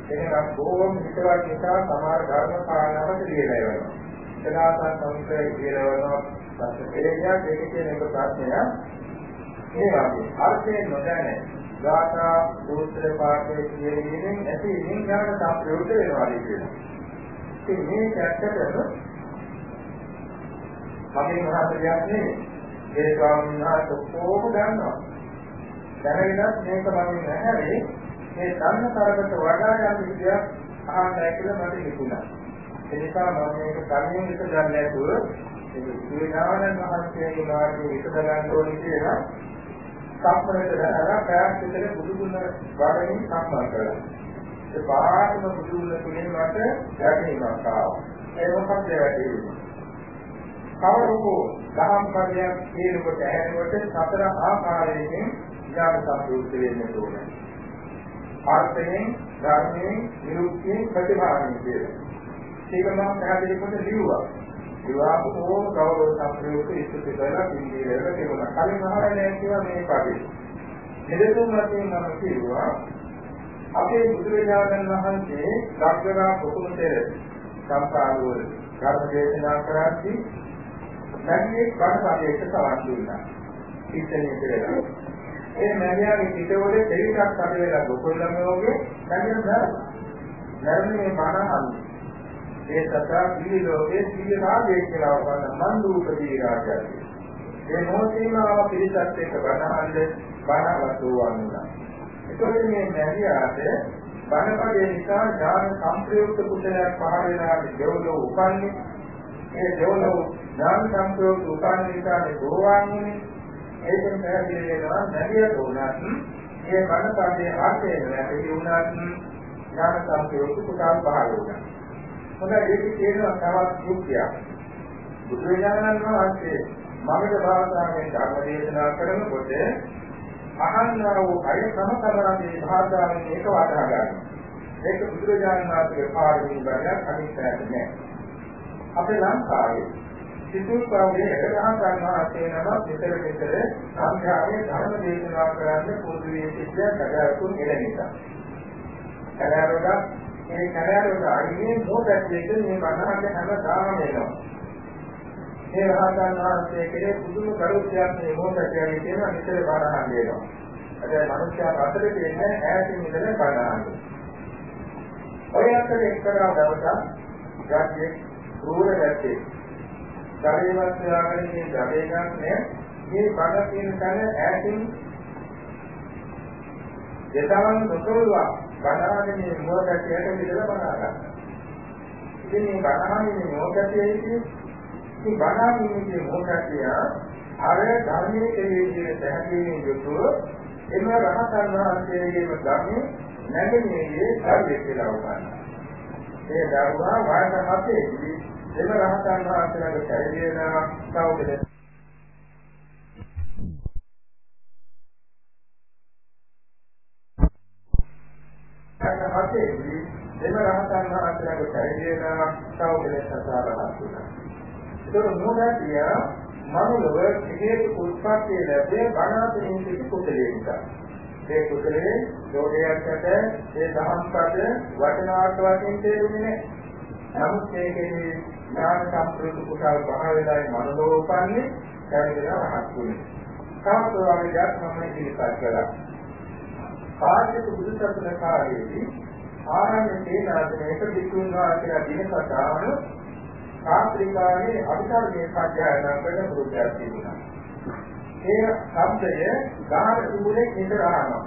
එහෙනම් බොහෝම හිතවත් නිසා සමහර ධර්ම කාරණාවට දීලා වෙනවා. සදාසන් සමුද්‍රය දීලා වෙනවා. පස්සේ ඒක කියන එක ප්‍රශ්නයක් ඒ වගේ අර්ථයෙන් නොදැන ගාථා සූත්‍ර පාඨයේ කියමින් ඇති විඥාන සම්ප්‍රයුක්ත වෙනවා කියනවා. ඉතින් මේ ඇත්තටම මගේ මහත්යක් නෙවෙයි. ඒ ස්වාමීන් වහන්සේ කොහොම දන්නවා. දැනගෙනත් මේක මම නැහැනේ මේ ධර්ම තරකට වඩා යම් විදියක් අහන්නයි කියලා මට හිතුණා. ඒ නිසා මම මේක කලින් විතර ගන්න නැතුව ඒ විඥානන් මහත්යගේ මාර්ගයේ විතර ගන්න ඕනේ කියලා සම්පූර්ණයට දැනලා ප්‍රයත්න විතර බුදු ගුණ වඩමින් සම්පන්න කරලා. ඒ පාරම බුදු ගුණ තුලින් මට යැපීමක් ආවා. ඒ මොකක්ද වැටෙන්නේ? කවරකෝ දහම් කර්යයක් කියනකොට ඇහෙනකොට සතර ආකාරයෙන් ඥාන සම්පූර්ණ වෙන්න ඕනේ. අර්ථයෙන්, ධර්මයෙන්, නිරුක්තියෙන් ප්‍රතිභාවයෙන් කියලා. ඒක මම පැහැදිලි කොට ලියුවා. විවාහකෝ ගෞරව සම්ප්‍රයුක්ත ඉස්තුති කරලා පිළිවෙලට තිබුණා. කලින් අහලා නැහැ කියලා මේ පදේ. මෙදෙතුන් වශයෙන් මම කියුවා අපේ බුදුරජාණන් වහන්සේ ලක්ෂණා කුතුමතේ සම්පාදවල ධර්ම දේශනා කරද්දී නැන්නේ බණපදයකට සවන් දුන්නා. ඉස්සෙනේ කියලා. ඒ මෑණියාගේ පිටවල දෙවිසක් අද වෙලා ගොකොල්ලම වගේ නැගෙන ධර්ම. ධර්මයේ මනහන්නේ ඒ සතා පිළි ලෝකයේ සිය රාජයේ කියලා වගන්න මන්දුපදී රාජය. ඒ මොහොතේම පිළිසත් එක්ක බණහන්ද බණවත් වුණා. ඒකෝට මේ නැරියාට බණපදේ නිසා ඥාන සංප්‍රයුක්ත කුසලයක් පහළ වෙනා දෙවලෝ උපන්නේ. ඒ දෙවලෝ ඥාන සංප්‍රයුක්ත උපන්නේ නිසා දෝවාන්නේ. ඒකෙන් පැහැදිලි වෙනවා නැරියට උනත් මේ බණපදේ ආශය නැති වුණත් ඥාන සංප්‍රයුක්ත කුසල පහළ වුණා. හොඳයි ඒක කියනවා තවත් යුක්තියක්. බුදුරජාණන් වහන්සේ මමද භාෂාවෙන් ධර්ම දේශනා කරනකොට අහන්නා වූ අය සමතරන්නේ භාෂාවෙන් ඒක වටහා ගන්නවා. ඒක බුදුරජාණන් වහන්සේගේ පාරමී බණක් අනිත්‍යයක් නෑ. අපේ ලංකාවේ සිතුල්පාවේ එකදහම් ගන්නවා තේනම විතර විතර සංඛ්‍යාවේ ධර්ම දේශනා කරන්න පුරුදු වී සිටින කඩාවතුන් එන නිසා. කඩාවතක් මේ කඩාවත අයිනේ මොකක්දේක මේ බණහන්න හැමදාම එනවා. මේ රහතන් වහන්සේ කෙරේ පුදුම කරුණාවක් මේ මොහොතේ කියන විතර බණහන් දෙනවා. අද මිනිස්යා අතර තියෙන ඈතින් ඉඳලා බණහන්. ඔය අතර එක්තරා දවසක් ගැටේ රූර ගැටේ. ශරීරවත් යාගෙන මේ ජඩේ ගන්න මේ බණ කියන තැන ඈතින් දෙතවන් නොකරුවා බණාගෙන මේ මොහොතට විදලා බණා ගන්න. ඉතින් මේ බණාගෙන මේ මොහොතේ ඉන්නේ ඉතින් බණාගෙන මේ මොහොතේ අර ධර්මයේ කෙරෙහි පැහැදිලිව යුතුව එම රහතන් වහන්සේගේම ධර්මයේ නැගෙන්නේ ධර්මයේ කියලා වගන්නවා. මේ දරුවා වයස හතේදී එම රහතන් වහන්සේලාගේ ශරීරය සෞඛ්‍ය පස්සේදී දෙම රහතන් වහන්සේලාගේ ශරීරය සෞඛ්‍යලෙස සාරවත් වුණා. ඒක මොනවාදිය මනුලව හේතු උත්පත්ති ලැබේ බණාතරින් සිට කුසලයේ නිසා. ඒ කුසලයේ යෝගයකට ඒ සමස්පද වචනාර්ථ වශයෙන් තේරුනේ නැහැ. නමුත් මේකේ ඥාන සම්ප්‍රයුක්ත කුසල පහ වෙලාවේ මනෝලෝපන්නේ ශරීරය රහත් වුණේ. කාමතෝවාගේ ධර්මමයි ඉලිපත් කළා. පාර්ශ්ව බුදුසසුන කාලයේදී ආරණ්‍ය සේනාසනයක විසුණු වාසියා දිනකතාවන සාත්‍රිකාවේ අභිධර්මයේ සත්‍යයන කරන පුරුද්දක් තිබුණා. ඒ શબ્දය ගාන තුනේ ඉඳ රහනවා.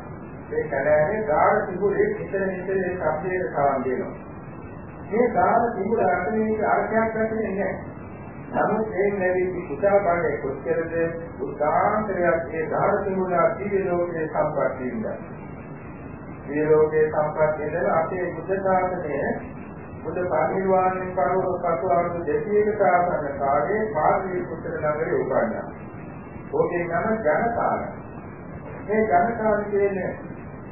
ඒ කැලෑවේ ගාන තිබුණේ නිතර නිතර ඒ ශබ්දයේ සාම් දෙනවා. මේ ගාන තිබුණ අර්ථයේ අර්ථයක් ගන්නේ නැහැ. නමුත් ඒ නැවී කුසල බලයේ කොච්චරද උදාහරණයක් ඒ ගාන තිබුණ අතිවිද ලෝකයේ සම්පත් වෙනවා. මේ ලෝකයේ සම්පත් වෙන අපේ බුද්ධ ශාසනය බුද්ධ පරිනිර්වාණයෙන් පරව පසු අවුරුදු 200කට ආසන්න කාලේ පාර්ලී පුත්‍ර නගරේ උපන්නා. ඕකේ නම ජනතාව. මේ ජනතාව කියන්නේ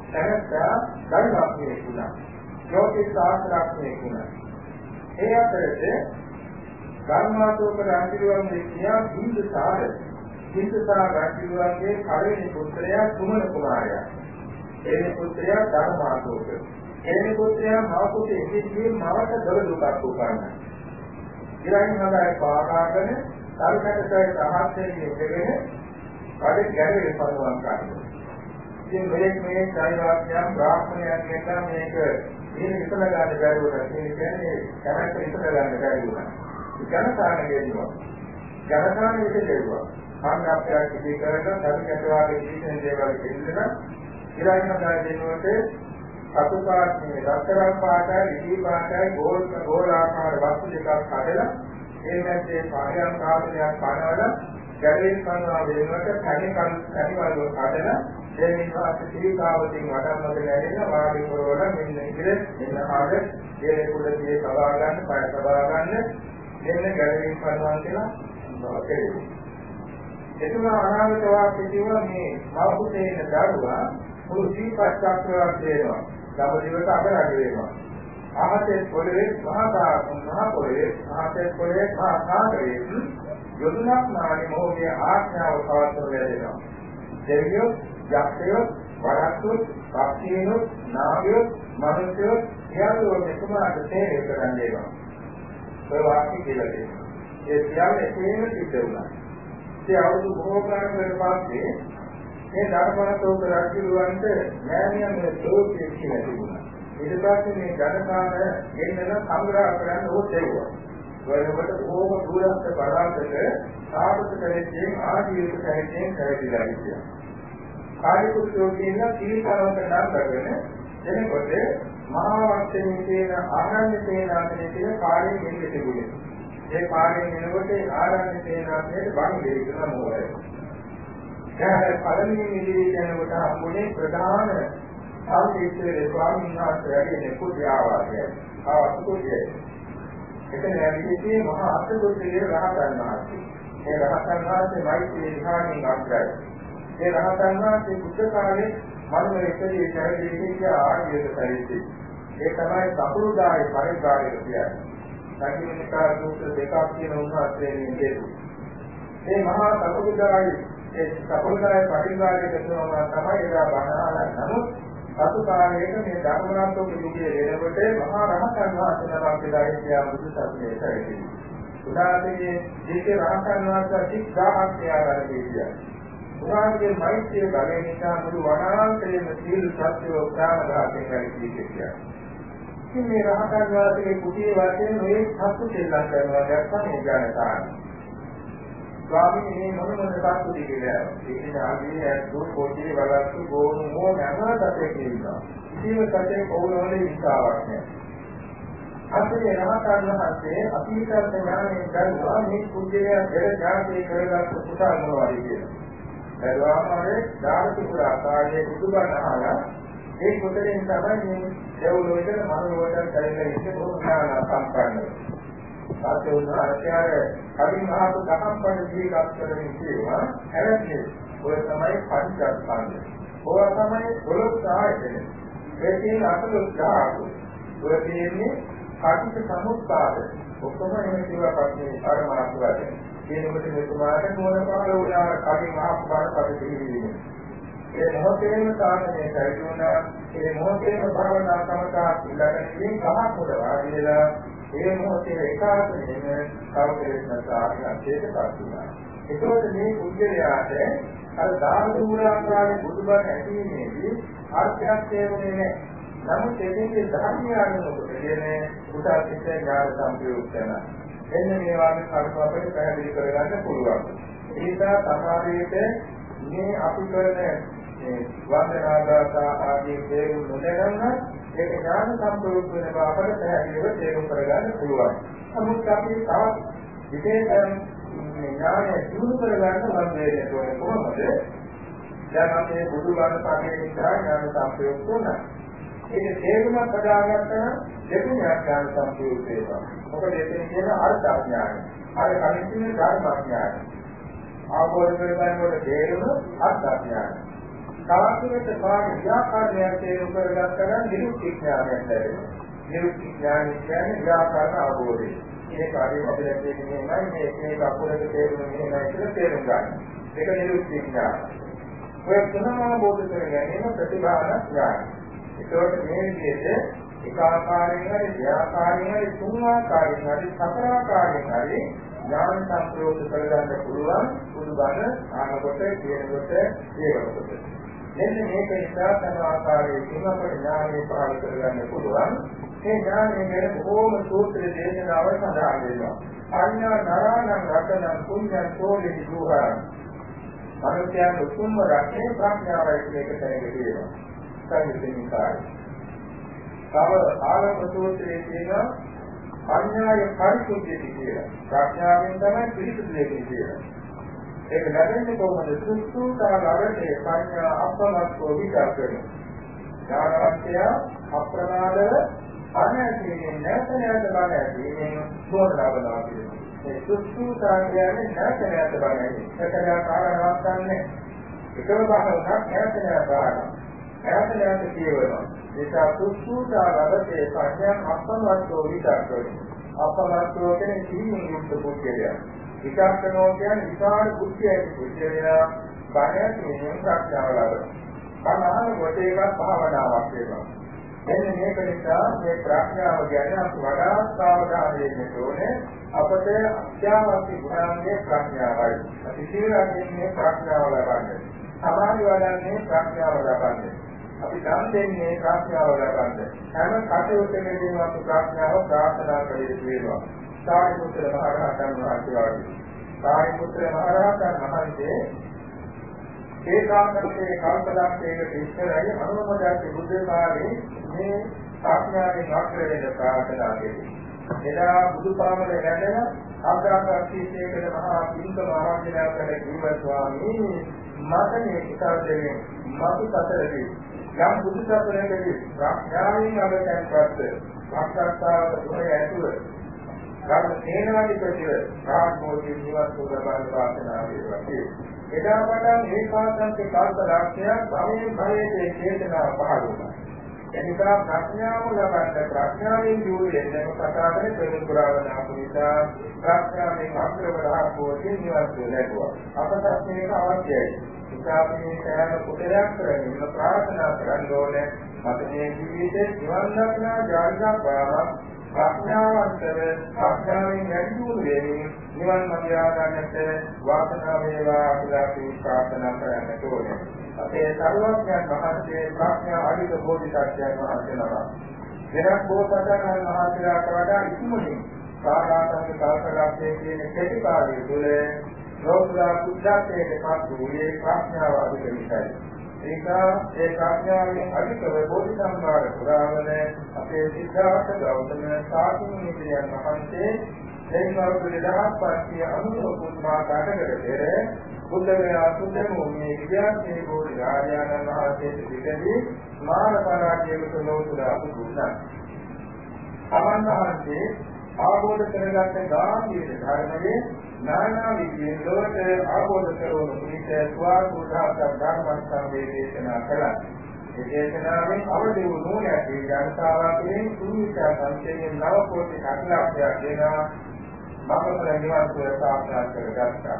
තනත්තා ධර්මඥයෙ වුණා. ලෝකේ ශාස්ත්‍රඥයෙ වුණා. ඒ අතරේ ධර්මාතෝක රාජිරුවන්ගේ කියා බින්දුසාර බින්දුසාර රාජිරුවන්ගේ කලින් පුත්‍රයා සුමන කුමාරයා. එනේ පුත්‍රයා ධර්මාතෝක. එනේ පුත්‍රයා මාපුතේ ඉතිරියේ මාවට දොර දුකක් උපන්නා. ඊළඟ හදායි පාකාගෙන සල්කටසයි සහස්තයේ ඉඳගෙන කඩේ ගැරේ පරවන් කරනවා. ඉතින් මේ මේ සායවාක්‍යම් බ්‍රාහ්මණයන් කියන මේක මේ ඉතල ගන්න බැරි වුණා. මේ කියන්නේ කැමැත්ත ඉතල ගන්න බැරි වුණා. ජනසාන කියනවා. ජනසාන විදිහට දෙවුවා. සංඝාප්‍යයක් ඉති කරන ධර්මකටවාගේ ජීවිතේ දේවල් පිළිදෙන ඉරයිමදාය දෙනකොට සතුපාත්මේ දක්තරම් පාටයි ඉති පාටයි ගෝල් ගෝලාකාර වස්තු දෙකක් හදලා ඒ මැද්දේ පාරයන් කාමලයක් කනවල ගැලවින් කනවා වෙනකොට කණි කන් කණි වල කඩලා ඒ නිසා ත්‍රිකාවතින් වඩම්මක ලැබෙන වාගේ කරවල මෙන්න ඉතින් මෙන්න ආද ඒ කුලදී සබා ගන්න, පය සබා ගන්න මෙන්න ගැලවින් කරනවා කියලා කෙරෙනවා. එතුමා අනාගත වාක්‍යයව මේ මවුතේන දරුවා මුළු දීපස්චක්‍රයක් දෙනවා. දඹදිවට අගරඩ වෙනවා. අහසේ පොළවේ මහා මහා පොළවේ අහසේ පොළවේ මහා සාගරයේ යොදුනක් නානි මොහොතේ ආඥාව පවත්වන වෙනවා. දෙවියෝ යක්ෂයෝ වරක්තුත් පක්ෂීනෝ නාගයෝ මනුෂ්‍යයෝ සියල්ලෝ මෙතුමාට තේරෙ කරන්න ඒවා. ඔය වාක්‍ය කියලා දෙනවා. ඒ සියල්ල එකේම සිද්ධ වුණා. ඒ අවුරුදු බොහෝ කාලයකට පස්සේ මේ ධර්මවතෝක රජුලවන්ට මෑණියන් මේ දෝෂයේ කියලා තිබුණා. ඊට පස්සේ මේ ජනකාන ගෙන්නන සංග්‍රහ කරන්න ඕක දෙවුවා. වෙනකොට බොහෝම දුරස්ත පළාතක සාපත කරේ ආජීවිත කරේ කරවිලා හිටියා. කාර්යකුත්‍රෝ කියන තීකරවක නම් කරගෙන එනකොට මහා වස්තේ කියන ආරණ්‍ය සේනාසනයේ තියෙන කාර්යයෙන් මෙන්න තිබුණේ. ඒ කාර්යයෙන් එනකොට ආරණ්‍ය සේනාසනයේ බණ දෙවිතුන මොකද? දැන් පළමුවෙනි ඉදිරියට යනකොට හම්බුනේ ප්‍රධාන සාහිත්‍යයේ ස්වාමීන් වහන්සේගේ කුටියාවාදය. ආවත් කුටිය. එතන ඇවිල්ලා මහා අත්දොස්සේ රහතන් වහන්සේ. ඒ රහතන් වහන්සේ මෛත්‍රී විහාරයෙන් අග්‍රයි. ඒ රහතන් වහන්සේ බුද්ධ කාලේ මනම ඉතිරි පැවිදි වෙච්ච ආර්යක පරිදි. ඒ තමයි සපුරුදායි පරිකාරය කියන්නේ. සංකීර්ණතා සූත්‍ර දෙකක් කියන උන්වහන්සේ මේ මේ මහා සපුරුදායි ඒ සපුරුදායි පරිකාරය කරනවා තමයි එදා බණාලා නමුත් සතු කාලයක මේ ධර්මනාත්ෝක යුගයේ වෙනකොට මහා රහතන් වහන්සේ නමක් කියලා ඉතියා බුදු සසුනේ පැවිදි. උදාහරණයේ ජීකේ රහතන් වහන්සේ 1000ක් තියාගන්න කියන්නේ. උන්වහන්සේ මෛත්‍රිය බලය නිසා මුළු වනාන්තරයේම සීල සත්‍යෝ ප්‍රාණඝාතයෙන් වැඩි කියලා. ඉතින් මේ රහතන් වහන්සේගේ කුටියේ වශයෙන් මේ සත්තු දෙල්ලම් කරනවා දැක්කම මේ ජනතාව. ස්වාමීන් මේ මොන මොන සත්තු දිගිලා. ඒකේ ආදී ඇතු කොටියේ වලස්සු ගෝණු මො නැමතේ කියනවා. ඉතින් සත්‍යයේ කවුරුහරි ඉස්සාවක් නෑ. අපේ රහතන් වහන්සේ අතීත ඥානයෙන් ගන්නවා මේ කුජලයේ පෙර ඥානයේ කරගත් කුසල මොනවද කියලා. බැලුවාමනේ ධාර්මික ආකාරයේ බුදුබණ අහලා ඒ කොටෙන් තමයි මේ දෙව්ලොවට මනෝවට කලින් ඉන්න බොහොම සම්පන්නයි. සත්‍ය උදාහරණයක් කලින් අහපු දහම් පද දීගත් කරමින් කියනවා හැරෙන්නේ ඔය තමයි පංචස්කන්ධය. ඔය තමයි පොළොස් ආයතන. ඒ තියෙන අතුලොස් ධාතු. ඔය තියෙන්නේ කටික සමුත්පාද. ඔක්කොම එහෙම කියලා පස්සේ පරමාර්ථ වශයෙන් කියනකොට මෙතුමාට මොන පාර වුණා කලින් මහත් බාර පරිදි ඒ මොහොතේම සාමනේ කරුණා ඒ මොහොතේම භාවනා සමතා ඉල්ලගෙන ඉන්නේ කහක් උඩ වාඩිලා ඒ මොහොතේ ඒකාසනෙම කවුරුත් නැසාරියට පස්සුනා ඒකෝට මේ කුජලයාට අර දාන දුරාකාරයේ බුදුබණ ඇතිවීමේදී අර්ථයක් තේරුනේ නැහැ. නමුත් එදිනේ ධර්මය අනුව කියන්නේ? කුසල් සිත ඥාන සම්ප්‍රයුක්තන එන්න මේ වගේ කරුණු අපිට පැහැදිලි කරගන්න පුළුවන්. ඒ නිසා සමාජයේට මේ අපි කරන මේ වන්දනාගතා ආදී තේරුම් නොදැනන ඒක ඥාන සම්පූර්ණ වෙන බව අපට පැහැදිලිව තේරුම් කරගන්න පුළුවන්. නමුත් අපි තවත් විශේෂයෙන් ඥානය දිනු කරගන්න මම මේ කොහොමද? දැන් අපි බුදුබණ පාඩේ ඉඳලා ඥාන සම්පූර්ණ වුණා. ඒක තේරුමක් හදාගත්තා නම් දෙතුන්යක් ඥාන සම්පූර්ණ වෙනවා. මොකද එතන කියන අර්ථ අඥානය. අර කලින් කියන ධර්ම අඥානය. ආපෝෂ කරගන්නකොට තේරුම අර්ථ අඥානය. තවදුරටත් කාර්ය ව්‍යාකරණයක් තේරුම් කරගත්තා නම් නිරුක්ති ඥානයක් ලැබෙනවා. නිරුක්ති ඥානය කියන්නේ ව්‍යාකරණ අවබෝධය. මේ කාර්යය අපිට කියන්නේ මේ මේ අකුරක තේරුම මෙහෙමයි කියලා තේරුම් ගන්න. ඒක නිරුක්ති ඥානය. ඔය තුනම අවබෝධ කර ගැනීම ප්‍රතිභාන ඥානය. ඒකට මේ විදිහට එක ආකාරයෙන් හරි දෙආකාරයෙන් හරි තුන් ආකාරයෙන් හරි සතර ආකාරයෙන් හරි ඥාන සංප්‍රයෝග කරගන්න පුළුවන් බුදුබණ ආනකොට කියනකොට ඒකකොට මෙන්න මේක නිසා තම ආකාරයකින් අපට ඥානෙ පහළ කරගන්න පුළුවන් මේ ඥානෙ ගැන බොහෝම සූත්‍ර දේශනාවල් සඳහන් වෙනවා අඤ්ඤා නරාණං රතනං පුඤ්ඤං සෝලි දුහරං මනුෂ්‍යයන් උතුම්ම රැකේ ප්‍රඥාවයි කියන එක තැනක තියෙනවා සංයුතිනිකාය. තව ආලෝක සූත්‍රයේ තියෙන පඤ්ඤාය පරිසුද්ධිය කියලා. ප්‍රඥාවෙන් තමයි පිළිසුදු වෙන්නේ කියලා. ඒක ලැබෙන්නේ කොහොමද? සුසුතාවරේ පඤ්ඤා අපමත්ව විචාර කරනවා. ඥානවන්තය අප්‍රමාදව අනැතියෙන් නැත නැත බල ඇතිවෙන සෝදාවනවා කියනවා. ඒ සුසුතා කියන්නේ නැත නැත බල ඇති. ඒකලා කාරණාවක් ගන්නෑ. එකම භාවයක් නැත නැත බලනවා. ඈත ඈත කියවනවා. ඒක සුසුදා රබතේ පඤ්ඤා අපමත්තෝ විතක්කෝ. අපමත්තෝ කියන්නේ සීමින් යුක්ත පුද්ගලයා. විතක්කනෝ කියන්නේ විශාල බුද්ධියයි පුද්ගලයා බණය කියන ප්‍රඥාව ලබනවා. කනහන කොට එකක් භාවනාවක් වෙනවා. එන්න මේක නිසා මේ ප්‍රඥාව ගැන අපි වඩා සාවධානය වෙන්න ඕනේ. අපට අත්‍යවශ්‍ය ගුණාංගයේ ප්‍රඥාවයි. අපි සීලයෙන් ප්‍රඥාව ලබන්නේ. සමාධි වඩන්නේ ප්‍රඥාව ලබන්නේ. අපි දන් දෙන්නේ ප්‍රඥාව ලබන්න. හැම කටයුත්තකදීම අපි ප්‍රඥාව ප්‍රාර්ථනා කළ යුතු වෙනවා. සාරිපුත්‍ර මහ රහතන් වහන්සේ වගේ. සාරිපුත්‍ර මහ රහතන් වහන්සේ ඒකාන්තයේ කල්පලක්ෂයක ඉස්සරහේ අනුමෝදන් බුද්ධ කාලේ මේ ප්‍රඥාවෙන් අග්‍ර වෙන ප්‍රාර්ථනා කෙරේ. එදා බුදුපාමල ගැදෙන අග්‍රාකර්ෂීතේකද මහා පින්ක මහරජා කළ කිව්ව ස්වාමී මට මේ කිතාව දෙන්නේ මතු සතරදී යම් බුදු සසුනකදී ප්‍රඥාවෙන් අවතන්පත් භක්තාස්තාවක දුරේ ඇතුව ගන්න තේනවාදි ප්‍රතිව රාජ්‍යෝධි නිවන් සුව ලබන වාසනාව වේවා එදා පටන් ඒකාන්තක කල්ප ලක්ෂයක් භවයේ භවයේ චේතනාව පහළ වුණා. එනිසා ප්‍රඥාව ලබන්න ප්‍රඥාවෙන් දියුණු වෙන්නම කතා කරේ ප්‍රේම පුරාවන අපිට ප්‍රඥාවෙන් අග්‍රවරහ පොතින් නිවන් සුව ලැබුවා. අපට මේක අවශ්‍යයි. ඉතාලමේ සෑම කුසලයක් කරගෙන ප්‍රාර්ථනා කරන්න ඕනේ. මත මේ ජීවිතේ නිවන් දක්නා ජාතියක් පාවක් ප්‍රඥාවන්තව ප්‍රඥාවෙන් වැඩිදුණු වෙමින් නිවන් මඟ ගන්නට වාසනාව වේවා කියලා අපි ප්‍රාර්ථනා කරන්න ඕනේ. අපේ සර්වඥයන් වහන්සේ ප්‍රඥා අධික බෝධිසත්වයන් වහන්සේ නමක්. වෙනත් බෝසතාණන් වහන්සේලාට වඩා ඉක්මනින් සාරාංශක කල්පලක්ෂයේ කියන කෙටි කාලය තුළ ලෝකලා කුද්ධාතයේ පත් වූයේ ප්‍රඥාව අධික නිසායි. ඒක ඒ ප්‍රඥාවෙන් අධිකව බෝධිසම්භාර පුරාවන අපේ සිද්ධාර්ථ ගෞතම සාතුන් නිත්‍යයන් වහන්සේ එයින් අවුරුදු 1500 අනුරූප මාතාකට පෙර බුද්ධ ගයා සුද්ධමෝමී විද්‍යාර්ථී බෝධි ආර්යයන් වහන්සේට පිටදී මාන පරාජයකට ලෝතුරා පුදුනා. අවන්හන්සේ ආબોධ කරගත්ත ගාම්භීර ධර්මයේ නානා විදියෙන් ලෝක ආબોධ කරවන පිට ස්වාකුදාත ධර්මස්කන්ධයේ දේශනා කළා. ඒ දේශනාවෙන් අවදි වූ නෝනැති ජනතාවගෙන් සුනිතා සංකේතයෙන් නව කෝටි කටලක්ෂයක් දෙනා මකර නිවන් සුව සාක්ෂාත් කරගත්තා.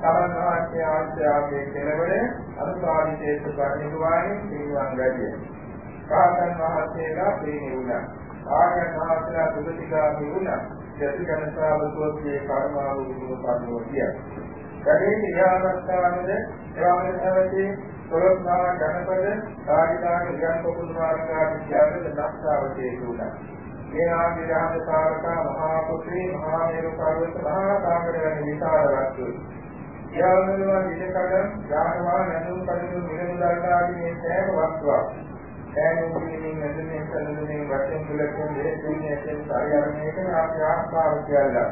තමන් වහන්සේ ආශ්‍රයාගේ කෙළවර අනුපාදිතේ සුපරිණිවාණය පිරිවන් වැඩිය. කාතන් වහන්සේලා ප්‍රේණි වුණා. ආර්යයන් වහන්සේලා සුගතිගාමී වුණා. යති ජනතාවකෝගේ කර්මාව විදුම කරනවා කියන්නේ. ගණේ න්‍යායස්ථානද එවාගෙන නැවතී කොළොස්නාව ජනපද සාධිකාන ඉගන් පොකුණු මාර්ගා විද්‍යාවද දක්ෂාවතේ දුණා. මේ ආදී රහතකාරක මහා පුත්‍රී මහා මේරු පර්වත මහා සාගර වැනි විශාල වස්තු යාවනවා විදකඩම් යානවා නැතුම් කඩු මිලමු දල්ලාදී මේ සෑම වස්තුවක් සෑම කිමින් නැදෙන්නේ සැලෙන්නේ වශයෙන් තුලකින් දෙන්නේ ඇතෙන් පරිහරණයක අපි ආස්වාද කියලා.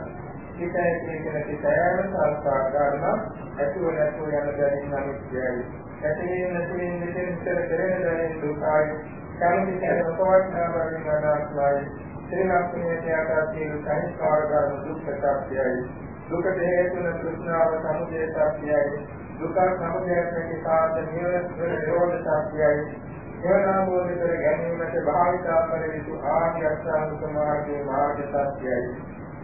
හිතේ කියන කිතෑම සංස්කාර ගන්න ඇතුව නැතුව යන දැනින් අනිත්‍යයි. ඇතිවෙන නැතිවෙන දෙකෙන් ඉතර කරගෙන දැනෙන දුකයි. කලින් කියන පවත්නා බවින් අනාත්මයි. ශ්‍රීලක්ෂණයේ ත්‍යාගයෙන් සංස්කාර ගන්න දුක් සත්‍යයි. දුකට හේතුන තෘෂ්ණාව සමුදය සත්‍යයි. දුක සමුදයට නිසාද නිරෝධ සත්‍යයි. ඒවනාමෝද කර ගැනීමට භාවිතා කර යුතු ආර්ය අෂ්ටාංග මාර්ගයේ මාර්ග සත්‍යයි.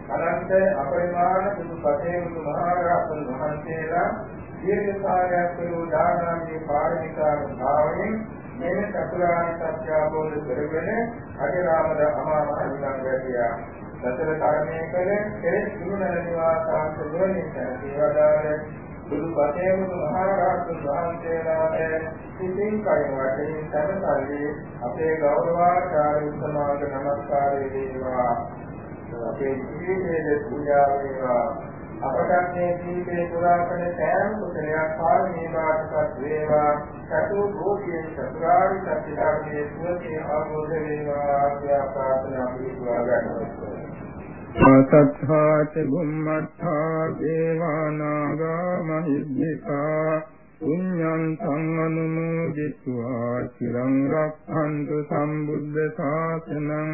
අනන්ත අපරිමාණ සුදු පතේ මුතු මහා රහතන් වහන්සේලා දීර්ඝ කාලයක් වූ දානමේ පාරමිතා භාවයෙන් මේ චතුරාර්ය සත්‍ය අවබෝධ කරගෙන අජරාමද අමාමහ නිවන් වැටියා. සතර කර්මයේ කල කෙලෙස් දුරුනන නිවාසාන්ත දුරමින් සේවදාර බුදු පතේමුතු මහා රහතන් වහන්සේලාට සිතින් කයින් වශයෙන් සමසල්ලි අපේ ගෞරවාචාර්ය උත්තමාංග නමස්කාරය වේවා. අපේ ජීවිතයේ පූජා වේවා. අපට මේ ජීවිතේ පුරා කරන සෑම කුසලයක් පාරමී වාටපත් වේවා. සතු භෝගයේ චතුරාර්ය සත්‍ය ධර්මයේ සුවසේ ආමෝද වේවා කියලා ප්‍රාර්ථනා පිළිතුරා ආසත්තාච බුම්මත්තා දේවානාගා මහිද්దికා පුඤ්ඤං සං අනුමෝදිत्वा චිරං රක්ඛන්තු සම්බුද්ධ ශාසනං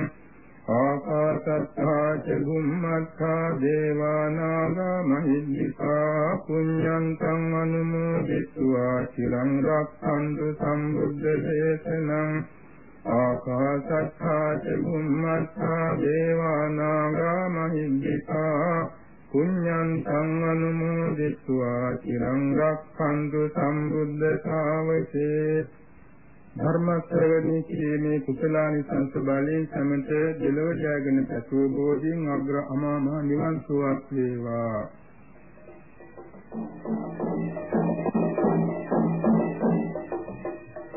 ආකාසත්තා ච බුම්මත්තා දේවානාගා මහිද්దికා පුඤ්ඤං සං අනුමෝදිत्वा චිරං රක්ඛන්තු සම්බුද්ධ දේශනං ආකාශත්තා චුම්මත්තා දේවානාගා මහිද්దికා පුඤ්ඤං සං අනුමෝදිත්වා චිරං රක්ඛන්තු සම්බුද්ධ ශාවකේ ධර්ම ශ්‍රවණී කීමේ කුසලානි සංස බලයෙන් සමත දෙලව ජයගෙන පැතුව බෝධින් අග්‍ර අමාම නිවන් සුවක් වේවා Thank you.